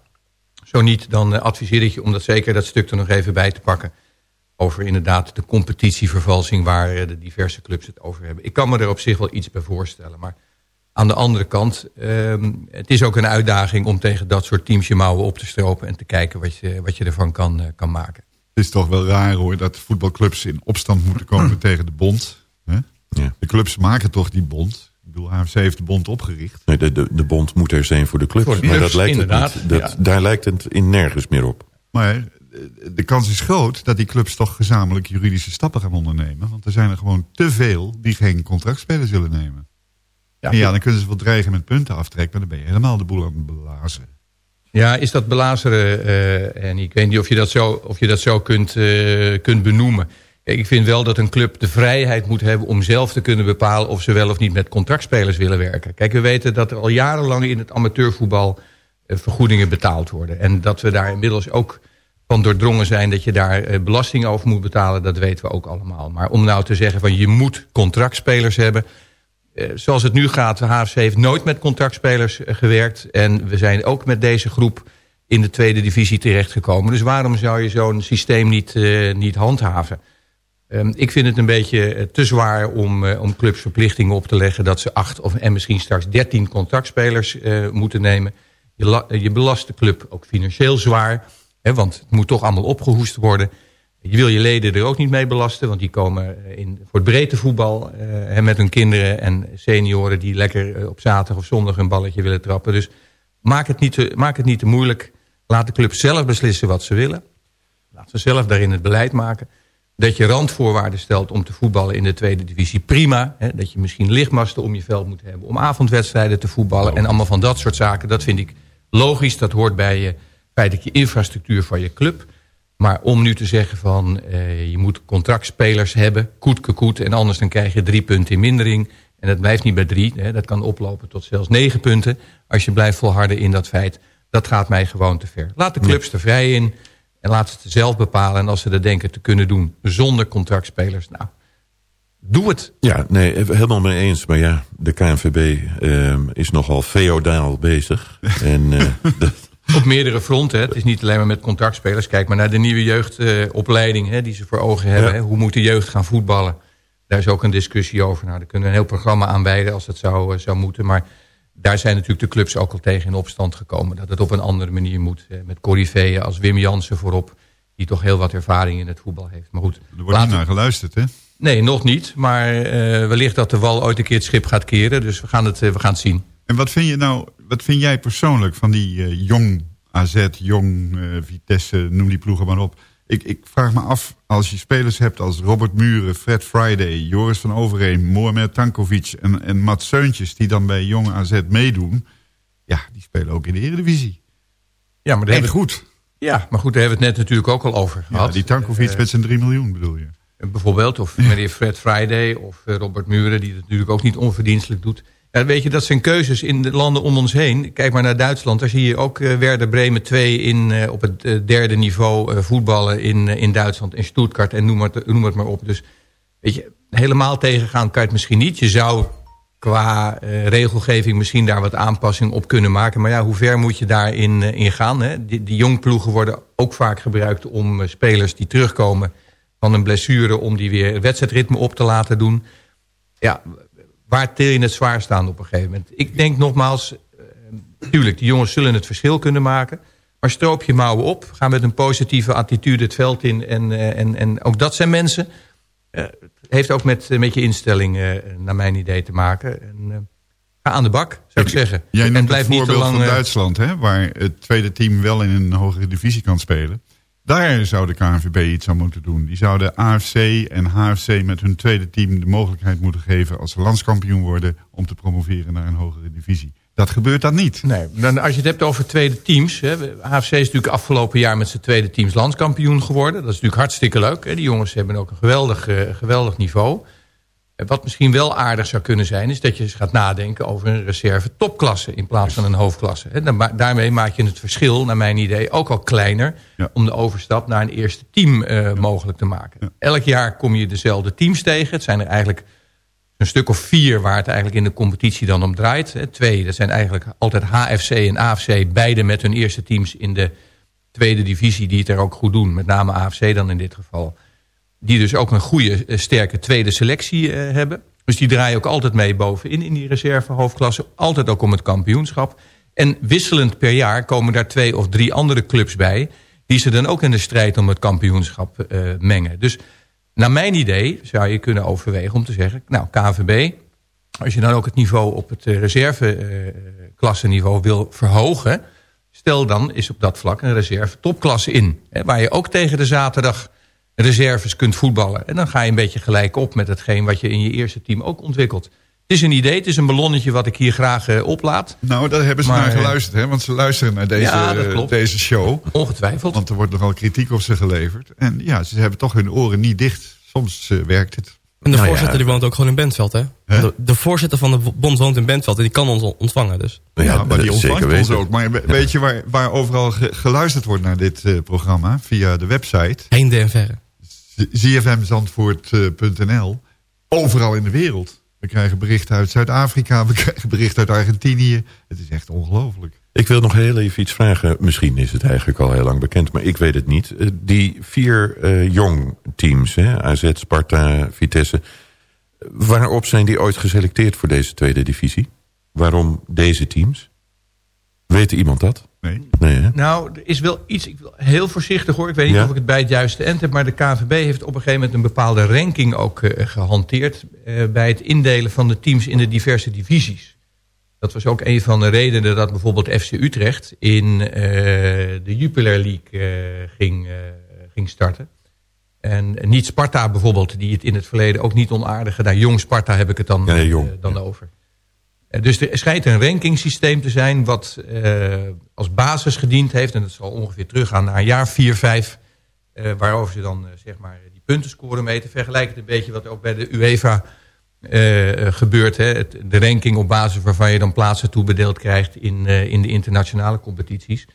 Zo niet, dan eh, adviseer ik je om dat zeker dat stuk er nog even bij te pakken. Over inderdaad de competitievervalsing waar eh, de diverse clubs het over hebben. Ik kan me er op zich wel iets bij voorstellen. Maar aan de andere kant, ehm, het is ook een uitdaging om tegen dat soort teams je mouwen op te stropen. En te kijken wat je, wat je ervan kan, eh, kan maken. Het is toch wel raar hoor dat voetbalclubs in opstand moeten komen <clears throat> tegen de bond. Hè? Ja. De clubs maken toch die bond. Ik bedoel, HFC heeft de bond opgericht. Nee, de, de, de bond moet er zijn voor de clubs. Voor de maar dat lijkt het inderdaad, niet. Dat, ja. Daar lijkt het in nergens meer op. Maar eh, de kans is groot dat die clubs toch gezamenlijk juridische stappen gaan ondernemen. Want er zijn er gewoon te veel die geen contractspelers willen nemen. Ja, en ja, dan kunnen ze wel dreigen met punten aftrekken, maar dan ben je helemaal de boel aan het blazen. Ja, is dat belazeren? eh, en ik weet niet of je dat zo, of je dat zo kunt, eh, kunt benoemen. Ik vind wel dat een club de vrijheid moet hebben om zelf te kunnen bepalen of ze wel of niet met contractspelers willen werken. Kijk, we weten dat er al jarenlang in het amateurvoetbal eh, vergoedingen betaald worden. En dat we daar inmiddels ook van doordrongen zijn dat je daar eh, belasting over moet betalen, dat weten we ook allemaal. Maar om nou te zeggen van je moet contractspelers hebben, eh, zoals het nu gaat, de HFC heeft nooit met contractspelers gewerkt. En we zijn ook met deze groep in de tweede divisie terechtgekomen. Dus waarom zou je zo'n systeem niet, niet handhaven? Ehm, ik vind het een beetje eh, te zwaar om, eh, om clubs verplichtingen op te leggen... dat ze acht of, en misschien straks dertien contractspelers eh, moeten nemen. Je, je belast de club ook financieel zwaar. Hè, want het moet toch allemaal opgehoest worden. Je wil je leden er ook niet mee belasten, want die komen in, voor het breedtevoetbal eh, hè, met hun kinderen en senioren die lekker op zaterdag of zondag een balletje willen trappen. Dus maak het, niet te, maak het niet te moeilijk. Laat de club zelf beslissen wat ze willen. Laat ze zelf daarin het beleid maken. Dat je randvoorwaarden stelt om te voetballen in de tweede divisie, prima. Hè, dat je misschien lichtmasten om je veld moet hebben om avondwedstrijden te voetballen. En allemaal van dat soort zaken, dat vind ik logisch. Dat hoort bij je, feitelijk je infrastructuur van je club. Maar om nu te zeggen van eh, je moet contractspelers hebben, koet koet, en anders dan krijg je drie punten in mindering. En dat blijft niet bij drie, hè, dat kan oplopen tot zelfs negen punten. Als je blijft volharden in dat feit, dat gaat mij gewoon te ver. Laat de clubs er vrij in en laat ze het zelf bepalen. En als ze dat denken te kunnen doen zonder contractspelers, nou, doe het. Ja, nee, helemaal mee eens. Maar ja, de KNVB ehm, is nogal feodaal bezig. <laughs> en eh, dat, Op meerdere fronten. Hè. Het is niet alleen maar met contractspelers. Kijk maar naar de nieuwe jeugdopleiding die ze voor ogen hebben. Ja. Hè. Hoe moet de jeugd gaan voetballen? Daar is ook een discussie over. Nou, daar kunnen we een heel programma aan wijden als dat zou, eh, zou moeten. Maar daar zijn natuurlijk de clubs ook al tegen in opstand gekomen. Dat het op een andere manier moet. Hè. Met corifeeën als Wim Jansen voorop. Die toch heel wat ervaring in het voetbal heeft. Maar goed, Er wordt niet naar geluisterd, hè? Nee, nog niet. Maar eh, wellicht dat de wal ooit een keer het schip gaat keren. Dus we gaan het, eh, we gaan het zien. En wat vind je nou, wat vind jij persoonlijk van die eh, jong AZ, jong eh, Vitesse, noem die ploegen maar op. Ik, ik vraag me af, als je spelers hebt als Robert Muren, Fred Friday, Joris van Overheem, Mohamed Tankovic en, en Mats Seuntjes, die dan bij jong AZ meedoen. Ja, die spelen ook in de Eredivisie. Ja, maar En hebben we- goed. Ja, maar goed, daar hebben we het net natuurlijk ook al over Ja, gehad. die Tankovic Eh, met zijn 3 miljoen bedoel je. Bijvoorbeeld, of meneer Fred Friday of eh, Robert Muren... die het natuurlijk ook niet onverdienstelijk doet. Weet je, dat zijn keuzes in de landen om ons heen. Kijk maar naar Duitsland. Daar zie je ook uh, Werder Bremen 2 in, uh, op het uh, derde niveau voetballen in, in Duitsland. In Stuttgart en noem het, noem het maar op. Dus weet je, helemaal tegengaan kan je het misschien niet. Je zou qua regelgeving misschien daar wat aanpassing op kunnen maken. Maar ja, hoe ver moet je daarin in gaan? Hè? Die, die jongploegen worden ook vaak gebruikt om spelers die terugkomen van een blessure... om die weer wedstrijdritme op te laten doen. Ja, waar til je het zwaar staan op een gegeven moment? Ik denk nogmaals, uh, tuurlijk, die jongens zullen het verschil kunnen maken. Maar stroop je mouwen op. Ga met een positieve attitude het veld in. En, uh, en, en ook dat zijn mensen. Uh, het heeft ook met, met je instelling, naar mijn idee, te maken. En, ga aan de bak, zou ik, ik zeggen. Jij neemt en blijf het voorbeeld niet te lang, van Duitsland, hè, waar het tweede team wel in een hogere divisie kan spelen. Daar zou de KNVB iets aan moeten doen. Die zouden AFC en HFC met hun tweede team de mogelijkheid moeten geven... als ze landskampioen worden om te promoveren naar een hogere divisie. Dat gebeurt dan niet. Nee, dan als je het hebt over tweede teams. Hè, HFC is natuurlijk afgelopen jaar met zijn tweede teams landskampioen geworden. Dat is natuurlijk hartstikke leuk. Hè. Die jongens hebben ook een geweldig, uh, geweldig niveau. Wat misschien wel aardig zou kunnen zijn... is dat je eens gaat nadenken over een reserve topklasse... in plaats van een hoofdklasse. Daarmee maak je het verschil, naar mijn idee, ook al kleiner... om de overstap naar een eerste team uh, mogelijk te maken. Elk jaar kom je dezelfde teams tegen. Het zijn er eigenlijk een stuk of vier waar het eigenlijk in de competitie dan om draait. Twee, dat zijn eigenlijk altijd HFC en AFC... beide met hun eerste teams in de tweede divisie... die het er ook goed doen. Met name AFC dan in dit geval die dus ook een goede, eh, sterke tweede selectie uh, hebben. Dus die draaien ook altijd mee bovenin in die reservehoofdklasse. Altijd ook om het kampioenschap. En wisselend per jaar komen daar twee of drie andere clubs bij... die ze dan ook in de strijd om het kampioenschap uh, mengen. Dus naar mijn idee zou je kunnen overwegen om te zeggen... nou, KVB, als je dan ook het niveau op het reserveklasseniveau uh, wil verhogen... stel dan is op dat vlak een reserve topklasse in. Hè, waar je ook tegen de zaterdag reserves kunt voetballen. En dan ga je een beetje gelijk op met hetgeen wat je in je eerste team ook ontwikkelt. Het is een idee, het is een ballonnetje wat ik hier graag uh, oplaat. Nou, daar hebben ze maar, naar eh, geluisterd, hè? want ze luisteren naar deze, ja, deze show. Ongetwijfeld. Want er wordt nogal kritiek op ze geleverd. En ja, ze hebben toch hun oren niet dicht. Soms uh, werkt het. En de nou voorzitter ja. die woont ook gewoon in Bentveld, hè? De, de, voorzitter van de bond woont in Bentveld en die kan ons ontvangen, dus. Ja, ja maar die ontvangt ons ook. Maar weet je waar, waar overal geluisterd wordt naar dit uh, programma? Via de website. Heinde en verre zfmzandvoort.nl. Overal in de wereld. We krijgen berichten uit Zuid-Afrika, we krijgen berichten uit Argentinië. Het is echt ongelooflijk. Ik wil nog heel even iets vragen. Misschien is het eigenlijk al heel lang bekend, maar ik weet het niet. Eh, die vier uh, jong teams, hè, AZ, Sparta, Vitesse... waarop zijn die ooit geselecteerd voor deze tweede divisie? Waarom deze teams? Weet iemand dat? Nee. nee nou, er is wel iets, ik wil heel voorzichtig hoor, ik weet niet of ik het bij het juiste end heb, maar de KNVB heeft op een gegeven moment een bepaalde ranking ook uh, gehanteerd uh, bij het indelen van de teams in de diverse divisies. Dat was ook een van de redenen dat bijvoorbeeld FC Utrecht in uh, de Jupiler League ging, ging starten. En niet Sparta bijvoorbeeld, die het in het verleden ook niet onaardig gedaan. Jong Sparta heb ik het dan, ja, jong. dan over. Dus er schijnt een rankingsysteem te zijn wat uh, als basis gediend heeft. En dat zal ongeveer teruggaan naar een jaar 4, 5. Uh, waarover ze dan uh, zeg maar die puntenscore meten. Vergelijkend een beetje wat ook bij de UEFA gebeurt. Hè? Het, de ranking op basis waarvan je dan plaatsen toebedeeld krijgt in, in de internationale competities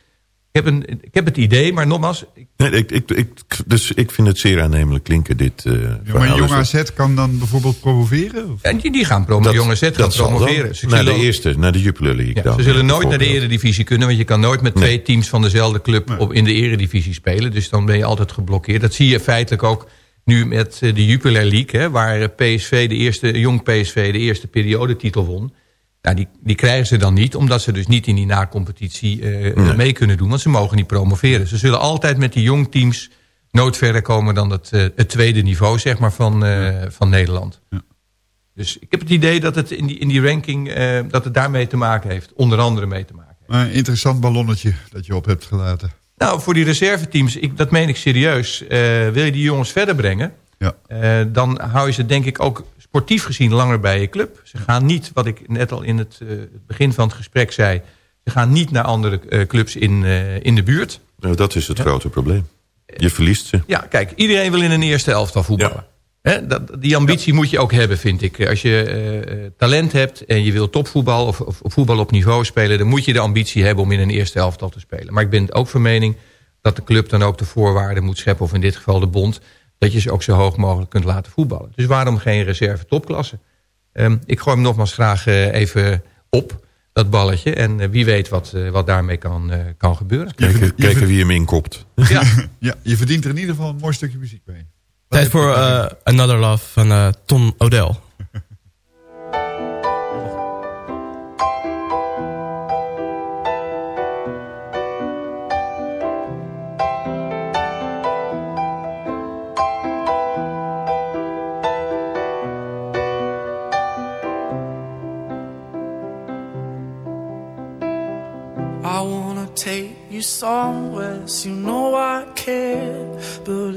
heb, een, ik heb het idee, maar nogmaals... Nee, ik, ik, ik, dus ik vind het zeer aannemelijk klinken, dit uh, ja, Maar Jong AZ kan dan bijvoorbeeld promoveren? Of? Ja, die, die gaan promoveren. Jong AZ gaan promoveren. Ze naar de eerste, naar de Jupiler League ja, dan, Ze zullen nooit naar de eredivisie kunnen, want je kan nooit met nee. twee teams van dezelfde club nee. op, in de eredivisie spelen. Dus dan ben je altijd geblokkeerd. Dat zie je feitelijk ook nu met de Jupiler League, hè, waar PSV de eerste, Jong PSV de eerste periodetitel won. Nou, die, die krijgen ze dan niet, omdat ze dus niet in die na-competitie uh, nee. mee kunnen doen. Want ze mogen niet promoveren. Ze zullen altijd met die jong teams nooit verder komen dan het, uh, het tweede niveau zeg maar, van, uh, van Nederland. Ja. Dus ik heb het idee dat het in die, in die ranking dat het daarmee te maken heeft. Onder andere mee te maken heeft. Maar een interessant ballonnetje dat je op hebt gelaten. Nou, voor die reserveteams, ik, dat meen ik serieus. wil je die jongens verder brengen... Ja. dan hou je ze denk ik ook sportief gezien langer bij je club. Ze gaan niet, wat ik net al in het, uh, het begin van het gesprek zei... ze gaan niet naar andere uh, clubs in, uh, in de buurt. Nou, dat is het ja. grote probleem. Je verliest ze. Ja, kijk, iedereen wil in een eerste elftal voetballen. Dat, die ambitie moet je ook hebben, vind ik. Als je uh, talent hebt en je wil topvoetbal of, of, voetbal op niveau spelen... dan moet je de ambitie hebben om in een eerste elftal te spelen. Maar ik ben ook van mening dat de club dan ook de voorwaarden moet scheppen... of in dit geval de bond, dat je ze ook zo hoog mogelijk kunt laten voetballen. Dus waarom geen reserve topklasse? Um, ik gooi hem nogmaals graag uh, even op, dat balletje. En wie weet wat, wat daarmee kan, kan gebeuren. Kijken, kijken wie hem inkopt. Ja. <laughs> ja, je verdient er in ieder geval een mooi stukje muziek mee. Tijd voor uh, Another Love van uh, Tom O'Dell. I wanna take you somewhere so you know I care But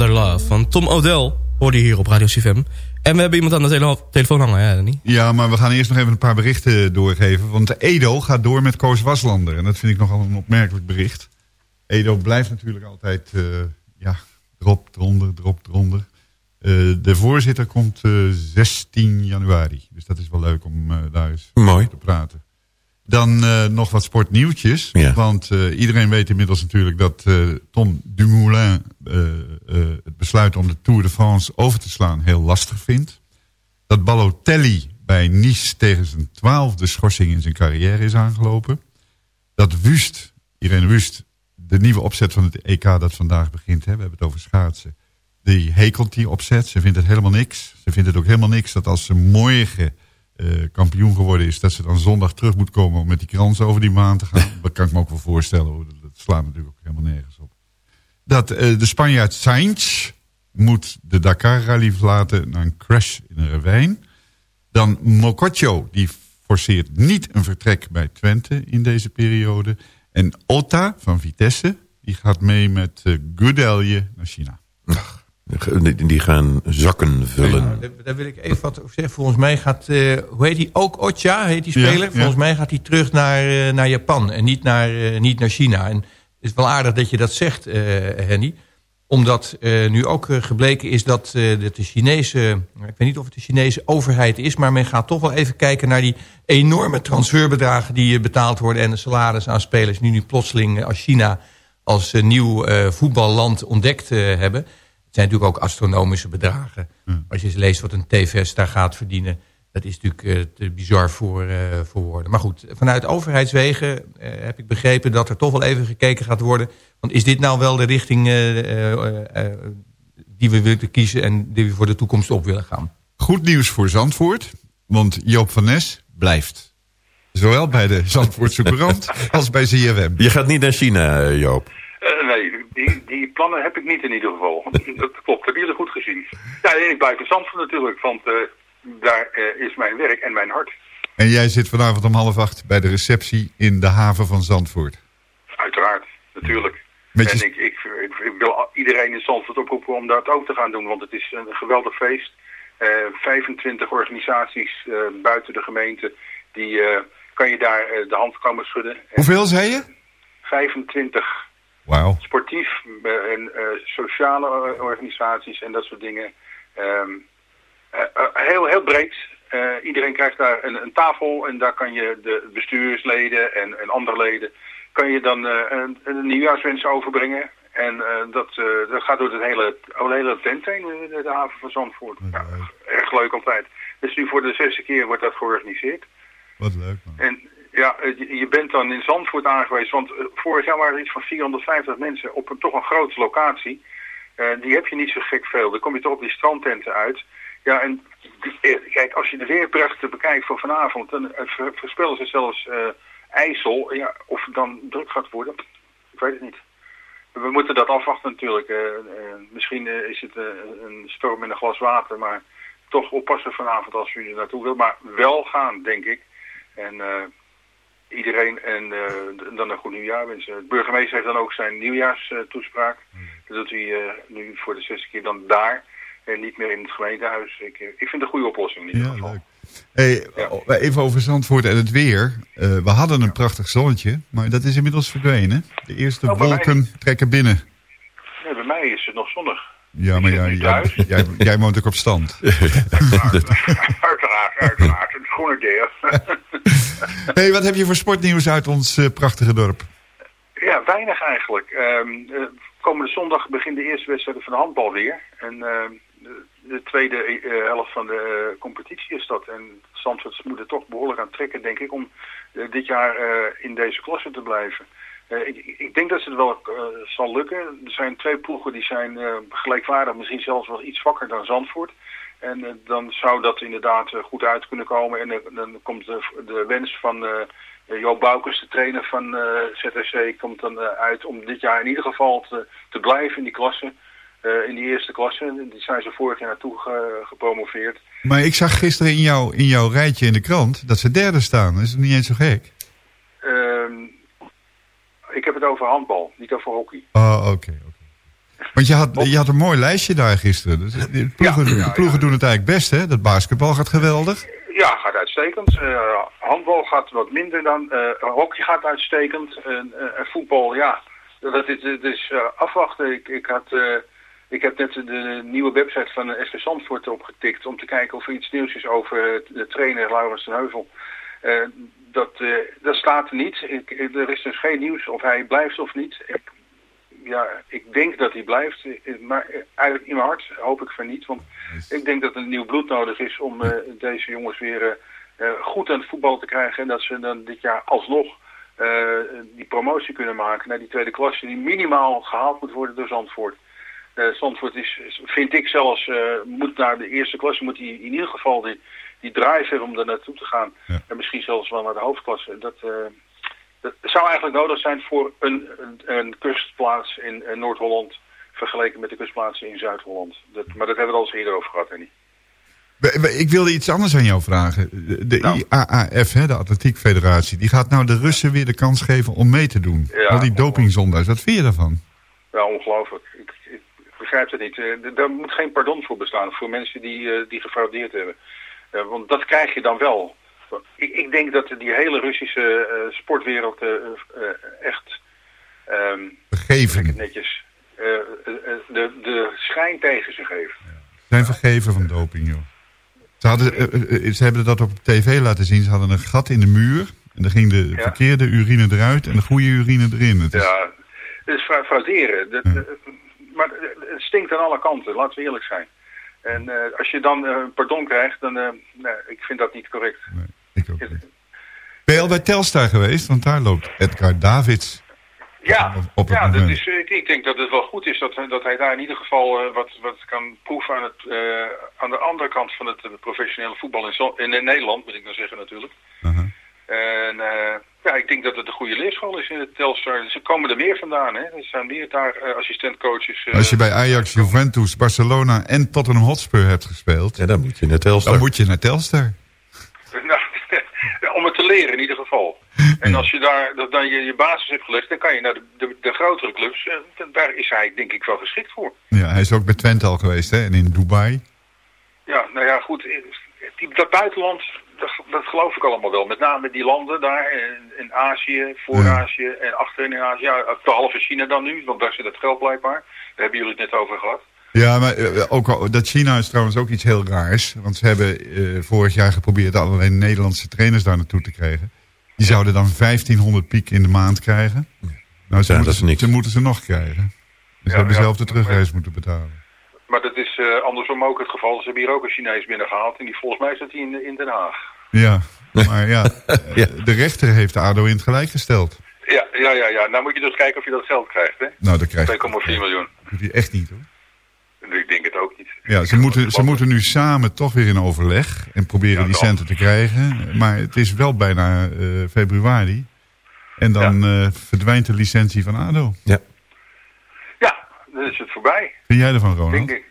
Another Love van Tom O'Dell. Hoorde je hier op Radio CFM. En we hebben iemand aan de tele telefoon hangen, ja, niet? Ja, maar we gaan eerst nog even een paar berichten doorgeven. Want de Edo gaat door met Koos Waslander. En dat vind ik nogal een opmerkelijk bericht. Edo blijft natuurlijk altijd uh, ja, drop, eronder, drop, eronder. Uh, de voorzitter komt uh, 16 januari. Dus dat is wel leuk om daar eens Mooi. te praten. Dan eh, nog wat sportnieuwtjes. Ja. Want eh, iedereen weet inmiddels natuurlijk dat eh, Tom Dumoulin... het besluit om de Tour de France over te slaan heel lastig vindt. Dat Balotelli bij Nice tegen zijn twaalfde schorsing in zijn carrière is aangelopen. Dat Wust, Irene Wust, de nieuwe opzet van het EK dat vandaag begint... Hè, we hebben het over schaatsen... die hekelt die opzet. Ze vindt het helemaal niks. Ze vindt het ook helemaal niks dat als ze morgen eh, kampioen geworden is... dat ze dan zondag terug moet komen om met die krans over die maan te gaan. <laughs> dat kan ik me ook wel voorstellen. Dat, slaat natuurlijk ook helemaal nergens op. Dat eh, de Spanjaard Sainz moet de Dakar Rally verlaten na een crash in een ravijn. Dan Mokotjo, die forceert niet een vertrek bij Twente in deze periode. En Otta van Vitesse, die gaat mee met uh, Goudelje naar China. Die, die gaan zakken vullen. Ja, daar, daar wil ik even wat over zeggen. Volgens mij gaat, eh, hoe heet hij? Ook Ocha, heet die speler. ja. Volgens mij gaat hij terug naar, eh, naar Japan en niet naar, eh, niet naar China. En het is wel aardig dat je dat zegt, eh, Henny. Omdat eh, nu ook gebleken is dat, eh, dat de Chinese... ik weet niet of het de Chinese overheid is... maar men gaat toch wel even kijken naar die enorme transferbedragen... die betaald worden en de salaris aan spelers... die nu plotseling als China als nieuw eh, voetballand ontdekt hebben. Het zijn natuurlijk ook astronomische bedragen. Als je eens leest wat een TVS daar gaat verdienen... dat is natuurlijk eh, te bizar voor, eh, voor woorden. Maar goed, vanuit overheidswegen eh, heb ik begrepen... dat er toch wel even gekeken gaat worden... want is dit nou wel de richting eh, eh, eh, die we willen kiezen... en die we voor de toekomst op willen gaan? Goed nieuws voor Zandvoort, want Joop van Nes blijft. Zowel bij de Zandvoortse Courant <laughs> als bij ZFM. Je gaat niet naar China, Joop. Die, plannen heb ik niet in ieder geval. <laughs> dat klopt, hebben jullie goed gezien. Ja, en ik blijf in Zandvoort natuurlijk, want eh, daar eh, is mijn werk en mijn hart. En jij zit vanavond om half acht bij de receptie in de haven van Zandvoort. Uiteraard, natuurlijk. En ik, ik, ik, ik wil iedereen in Zandvoort oproepen om dat ook te gaan doen, want het is een geweldig feest. Eh 25 organisaties eh, buiten de gemeente, die kan je daar de hand komen schudden. En Hoeveel zei je? 25 Sportief eh, en eh, sociale organisaties en dat soort dingen. Ehm, eh, heel, heel breed. Iedereen krijgt daar een, een tafel en daar kan je de bestuursleden en, en andere leden kan je dan een, een nieuwjaarswens overbrengen. En dat, dat gaat door het hele, de hele tent heen, de, de haven van Zandvoort. Ja, erg leuk altijd. Dus nu voor de zesde keer wordt dat georganiseerd. Wat leuk man. En ja, eh, je bent dan in Zandvoort aangewezen, want eh, vorig jaar waren er iets van 450 mensen op een, toch een grote locatie. Eh, die heb je niet zo gek veel. Dan kom je toch op die strandtenten uit. Ja, en kijk, als je de weerberichten bekijkt voor vanavond, dan voorspellen ze zelfs eh, IJssel. Ja, of het dan druk gaat worden, ik weet het niet. We moeten dat afwachten natuurlijk. Misschien is het een storm in een glas water, maar toch oppassen vanavond als u er naartoe wilt. Maar wel gaan, denk ik. En iedereen en eh, dan een goed nieuwjaar wensen. De burgemeester heeft dan ook zijn nieuwjaarstoespraak. Dat doet hij eh, nu voor de zesde keer dan daar. En niet meer in het gemeentehuis. Ik, eh, ik vind het een goede oplossing in ieder Ja, geval. leuk. Hey, o- Even over Zandvoort en het weer. We hadden een prachtig zonnetje, maar dat is inmiddels verdwenen. De eerste Oh, mij wolken trekken binnen. Nee, bij mij is het nog zonnig. Ja, maar jij, <laughs> jij, jij woont ook op stand. <laughs> uiteraard, uiteraard. Het groene deel. <laughs> hey, wat heb je voor sportnieuws uit ons eh, prachtige dorp? Ja, weinig eigenlijk. Ehm, eh, komende zondag begint de eerste wedstrijd van de handbal weer. En ehm, de, de tweede eh, helft van de competitie is dat. En Zandvoort moet er toch behoorlijk aan trekken, denk ik, om dit jaar eh, in deze klasse te blijven. Eh, ik, ik denk dat het wel eh, zal lukken. Er zijn twee ploegen die zijn eh, gelijkwaardig, misschien zelfs wel iets zwakker dan Zandvoort. En dan zou dat inderdaad goed uit kunnen komen. En dan komt de, de wens van Joop Boukers, de trainer van ZSC, komt dan uit om dit jaar in ieder geval te, te blijven in die klasse. Uh, in die eerste klasse. Die zijn ze vorig jaar naartoe ge, gepromoveerd. Maar ik zag gisteren in, jou, in jouw rijtje in de krant dat ze derde staan. Dat is niet eens zo gek. Uh, ik heb het over handbal, niet over hockey. Oh, oké. Okay, okay. Want je had, je had een mooi lijstje daar gisteren. Dus de ploegen, ja, ja, de ploegen ja. doen het eigenlijk best, hè? Dat basketbal gaat geweldig. Ja, gaat uitstekend. Uh, handbal gaat wat minder dan. Uh, hockey gaat uitstekend. En uh, voetbal, ja. Dat is, dat is afwachten. Ik, ik, had, ik heb net de nieuwe website van SV Zandvoort opgetikt... om te kijken of er iets nieuws is over de trainer Laurens ten Heuvel. Dat, eh, dat staat er niet. Ik, er is dus geen nieuws of hij blijft of niet. Ik, ja, ik denk dat hij blijft. eh, Maar eh, eigenlijk in mijn hart hoop ik van niet. Want ik denk dat er nieuw bloed nodig is om deze jongens weer goed aan het voetbal te krijgen. En dat ze dan dit jaar alsnog die promotie kunnen maken naar die tweede klasse. Die minimaal gehaald moet worden door Zandvoort. Zandvoort is, vind ik zelfs, moet naar de eerste klasse, moet hij in ieder geval die, die drive hebben om daar naartoe te gaan. En misschien zelfs wel naar de hoofdklasse. Dat, eh, dat zou eigenlijk nodig zijn voor een, een, een kustplaats in eh, Noord-Holland vergeleken met de kustplaatsen in Zuid-Holland. Maar dat hebben we al eens eerder over gehad, Henny. Ik wilde iets anders aan jou vragen. De Nou. IAAF, hè, de Atletiek Federatie, die gaat nou de Russen weer de kans geven om mee te doen. Ja. Al die dopingzondaars, wat vind je daarvan? Ja, ongelooflijk. Ik, ik begrijp het niet. Eh, daar moet geen pardon voor bestaan voor mensen die, die gefraudeerd hebben. Eh, want dat krijg je dan wel. Ik, ik denk dat die hele Russische eh, sportwereld eh, echt... ehm, Vergeven. het netjes. de, de schijn tegen zich heeft. Zijn vergeven van doping, joh. Ze, hadden, ze hebben dat op tv laten zien. Ze hadden een gat in de muur. En dan ging de verkeerde urine eruit en de goede urine erin. Het is- Ja, het is fra- frauderen. Dat- maar het stinkt aan alle kanten, laten we eerlijk zijn. En eh, als je dan eh, een pardon krijgt, dan... eh, nee, ik vind dat niet correct. <laughs> Ben je al bij Telstar geweest? Want daar loopt Edgar Davids. Ja, op ja dat is, eh, ik, ik denk dat het wel goed is dat, dat hij daar in ieder geval eh, wat, wat kan proeven aan, het, eh, aan de andere kant van het eh, professionele voetbal in, in, Nederland, moet ik dan zeggen natuurlijk. En eh, ja, ik denk dat het een goede leerschool is in het Telstar. Ze komen er meer vandaan, hè. Er zijn meer daar eh, assistentcoaches. eh, Als je bij Ajax, Juventus, Barcelona en Tottenham Hotspur hebt gespeeld... Ja, dan moet je naar Telstar. Dan moet je naar Telstar. <laughs> Nou, <laughs> om het te leren in ieder geval. En als je daar dat dan je, je basis hebt gelegd, dan kan je naar de, de, de grotere clubs. eh, daar is hij denk ik wel geschikt voor. Ja, hij is ook bij Twente al geweest, hè? En in Dubai. Ja, nou ja, goed. Die, dat buitenland, dat, dat geloof ik allemaal wel. Met name die landen daar in, in Azië, voor Azië en achterin in Azië. Ja, behalve China dan nu, want daar zit het geld blijkbaar. Daar hebben jullie het net over gehad. Ja, maar eh, ook al, dat China is trouwens ook iets heel raars. Want ze hebben eh, vorig jaar geprobeerd allerlei Nederlandse trainers daar naartoe te krijgen. Die zouden dan 1500 piek in de maand krijgen. Nou, ze, Ja, moeten, dat is niks. ze moeten ze nog krijgen. Dus ze hebben ja. zelf de terugreis moeten betalen. Maar dat is eh, andersom ook het geval. Ze hebben hier ook een Chinees binnengehaald. En die volgens mij zit hij in, in Den Haag. Ja, maar ja, <laughs> eh, de rechter heeft ADO in het gelijk gesteld. Ja, ja, ja, ja. Nou moet je dus kijken of je dat geld krijgt, hè? Nou, dat krijg 2,4 je miljoen. doet hij echt niet hoor. Ik denk het ook niet. Ja, ze moeten, ze moeten nu samen toch weer in overleg en proberen die centen te krijgen. Maar het is wel bijna eh, februari. En dan eh, verdwijnt de licentie van ADO. Ja. Dan is het voorbij. Vind jij ervan, Ronald? Denk ik.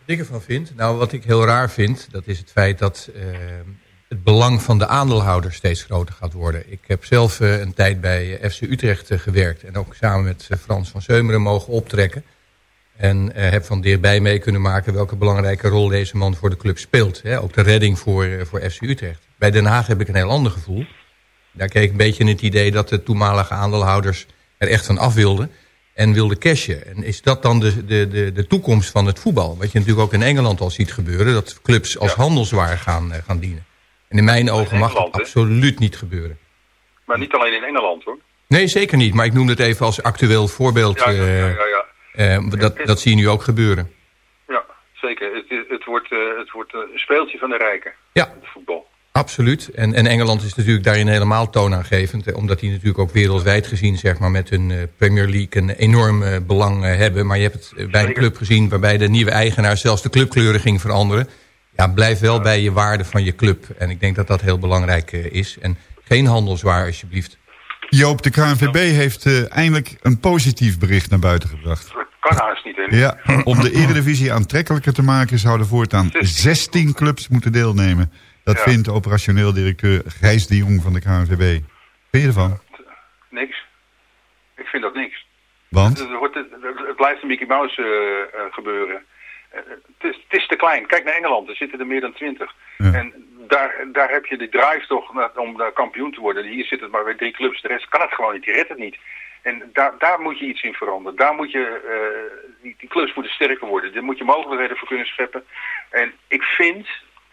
Wat ik ervan vind, nou wat ik heel raar vind, dat is het feit dat eh, het belang van de aandeelhouder steeds groter gaat worden. Ik heb zelf eh, een tijd bij eh, FC Utrecht gewerkt en ook samen met Frans van Seumeren mogen optrekken. En eh, heb van dichtbij mee kunnen maken welke belangrijke rol deze man voor de club speelt. Hè? Ook de redding voor, eh, voor FC Utrecht. Bij Den Haag heb ik een heel ander gevoel. Daar kreeg ik een beetje het idee dat de toenmalige aandeelhouders er echt van af wilden. En wilden cashen. En is dat dan de, de, de, de toekomst van het voetbal? Wat je natuurlijk ook in Engeland al ziet gebeuren. Dat clubs als handelswaar gaan, eh, gaan dienen. En in mijn ogen mag dat absoluut niet gebeuren. Maar niet alleen in Engeland, hoor. Nee, zeker niet. Maar ik noem het even als actueel voorbeeld. Ja, ja, ja, eh, ja, eh, dat, dat zie je nu ook gebeuren. Ja, zeker. Het, het wordt, het wordt een speeltje van de rijken. Ja. Het voetbal. Absoluut. En, en Engeland is natuurlijk daarin helemaal toonaangevend. Omdat die natuurlijk ook wereldwijd gezien zeg maar, met hun eh, Premier League een enorm eh, belang eh, hebben. Maar je hebt het bij een club gezien waarbij de nieuwe eigenaar zelfs de clubkleuren ging veranderen. Ja, blijf wel bij je waarde van je club. En ik denk dat dat heel belangrijk is. En geen handelswaar alsjeblieft. Joop, de KNVB heeft eh, eindelijk een positief bericht naar buiten gebracht. Dat kan haast niet, hè? Ja, om de eredivisie aantrekkelijker te maken... zouden voortaan 16 clubs moeten deelnemen. Dat Ja. vindt operationeel directeur Gijs de Jong van de KNVB. Vind je ervan? Niks. Ik vind dat niks. Want? Het, het, het blijft een Mickey Mouse eh, eh, gebeuren. Eh, het, is, het is te klein. Kijk naar Engeland, er zitten er meer dan twintig. En daar, daar heb je de drive toch om kampioen te worden. Hier zitten het maar bij drie clubs, de rest kan het gewoon niet, die redt het niet. En daar, daar moet je iets in veranderen. Daar moet je, eh, die, die clubs moeten sterker worden. Daar moet je mogelijkheden voor kunnen scheppen. En ik vind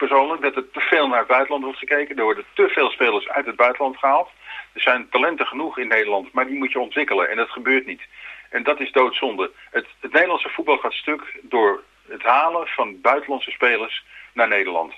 persoonlijk dat er te veel naar het buitenland wordt gekeken. Er worden te veel spelers uit het buitenland gehaald. Er zijn talenten genoeg in Nederland, maar die moet je ontwikkelen. En dat gebeurt niet. En dat is doodzonde. Het, het Nederlandse voetbal gaat stuk door het halen van buitenlandse spelers naar Nederland.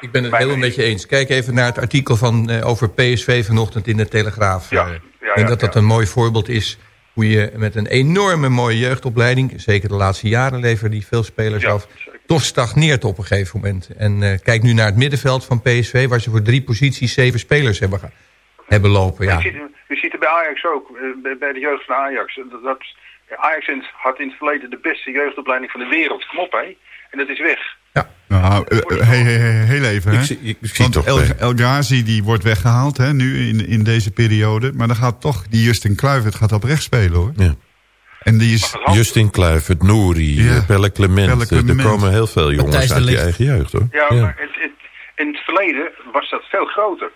Ik ben het helemaal met je eens. Kijk even naar het artikel van, eh, over PSV vanochtend in de Telegraaf. Ja, Eh, ja, ik denk dat dat een mooi voorbeeld is hoe je met een enorme mooie jeugdopleiding... zeker de laatste jaren leveren die veel spelers af... toch stagneert op een gegeven moment. En eh, kijk nu naar het middenveld van PSV... waar ze voor drie posities zeven spelers hebben, hebben lopen. Ja. Je, ziet, je ziet het bij Ajax ook, eh, bij- bij de jeugd van Ajax. Dat, dat, Ajax had in het verleden de beste jeugdopleiding van de wereld. Kom op, hè. En dat is weg. Nou, eh, hey, hey, hey, heel even. Hè? Ik zie- ik zie Want toch El, El Ghazi die wordt weggehaald hè, nu in, in deze periode. Maar dan gaat toch die Justin Kluivert gaat op rechts spelen hoor. Ja. En die is... Justin Kluivert, Nouri, Ja. eh, Pelle Clement. Pelle eh, Clement. Er komen heel veel jongens uit die Ligt. eigen jeugd hoor. Ja, maar het, het, in het verleden was dat veel groter.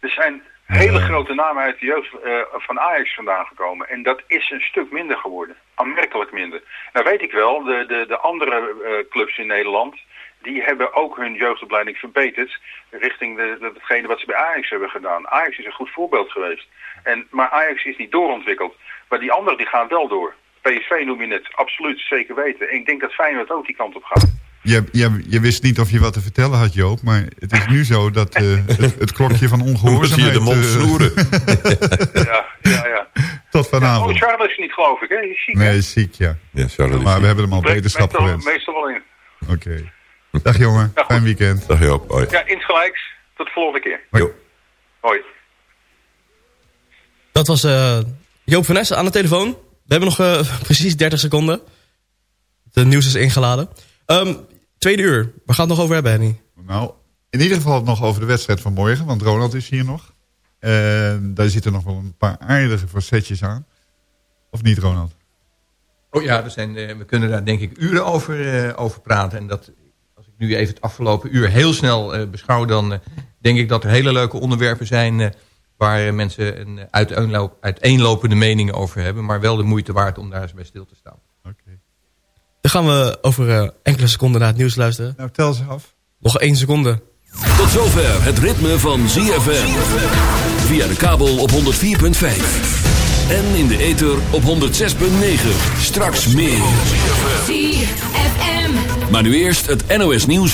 Er zijn hele grote namen uit de jeugd eh, van Ajax vandaan gekomen. En dat is een stuk minder geworden. Aanmerkelijk minder. Nou weet ik wel, de, de, de andere eh, clubs in Nederland... die hebben ook hun jeugdopleiding verbeterd... richting de, de- hetgene wat ze bij Ajax hebben gedaan. Ajax is een goed voorbeeld geweest. En, maar Ajax is niet doorontwikkeld. Maar die anderen die gaan wel door. PSV noem je het, absoluut, zeker weten. En ik denk dat Feyenoord ook die kant op gaat. Je, je, je wist niet of je wat te vertellen had Joop. Maar het is nu zo dat eh, <laughs> het, het klokje van ongehoorzaamheid... Je de mond eh, snoeren. <laughs> Ja, ja, ja. tot Oh, vanavond. Charles is niet geloof ik, hè? Je is ziek? Nee, is ziek ja. Ja, Maar we hebben hem al beterschap meestal, gewenst. meestal wel in. Oké. Dag jongen, Ja, goed. fijn weekend. Dag Joop, hoi. Ja, insgelijks. Tot de volgende keer. Jo. Hoi. Dat was eh, Joop van Essen aan de telefoon. We hebben nog eh, <laughs> precies 30 seconden. Het nieuws is ingeladen. Ehm, tweede uur. Waar gaat het nog over hebben, Henny? Nou, in ieder geval nog over de wedstrijd van morgen, want Ronald is hier nog. En daar zitten nog wel een paar aardige facetjes aan. Of niet, Ronald? Oh ja, er zijn, eh, we kunnen daar denk ik uren over, eh, over praten. En dat, als ik nu even het afgelopen uur heel snel eh, beschouw... dan denk ik dat er hele leuke onderwerpen zijn... waar mensen een uiteenloop, uiteenlopende meningen over hebben... maar wel de moeite waard om daar eens bij stil te staan. Dan gaan we over eh, enkele seconden naar het nieuws luisteren. Nou, tel ze af. Nog één seconde. Tot zover het ritme van ZFM. Via de kabel op 104.5. En in de ether op 106.9. Straks meer. Maar nu eerst het NOS nieuws.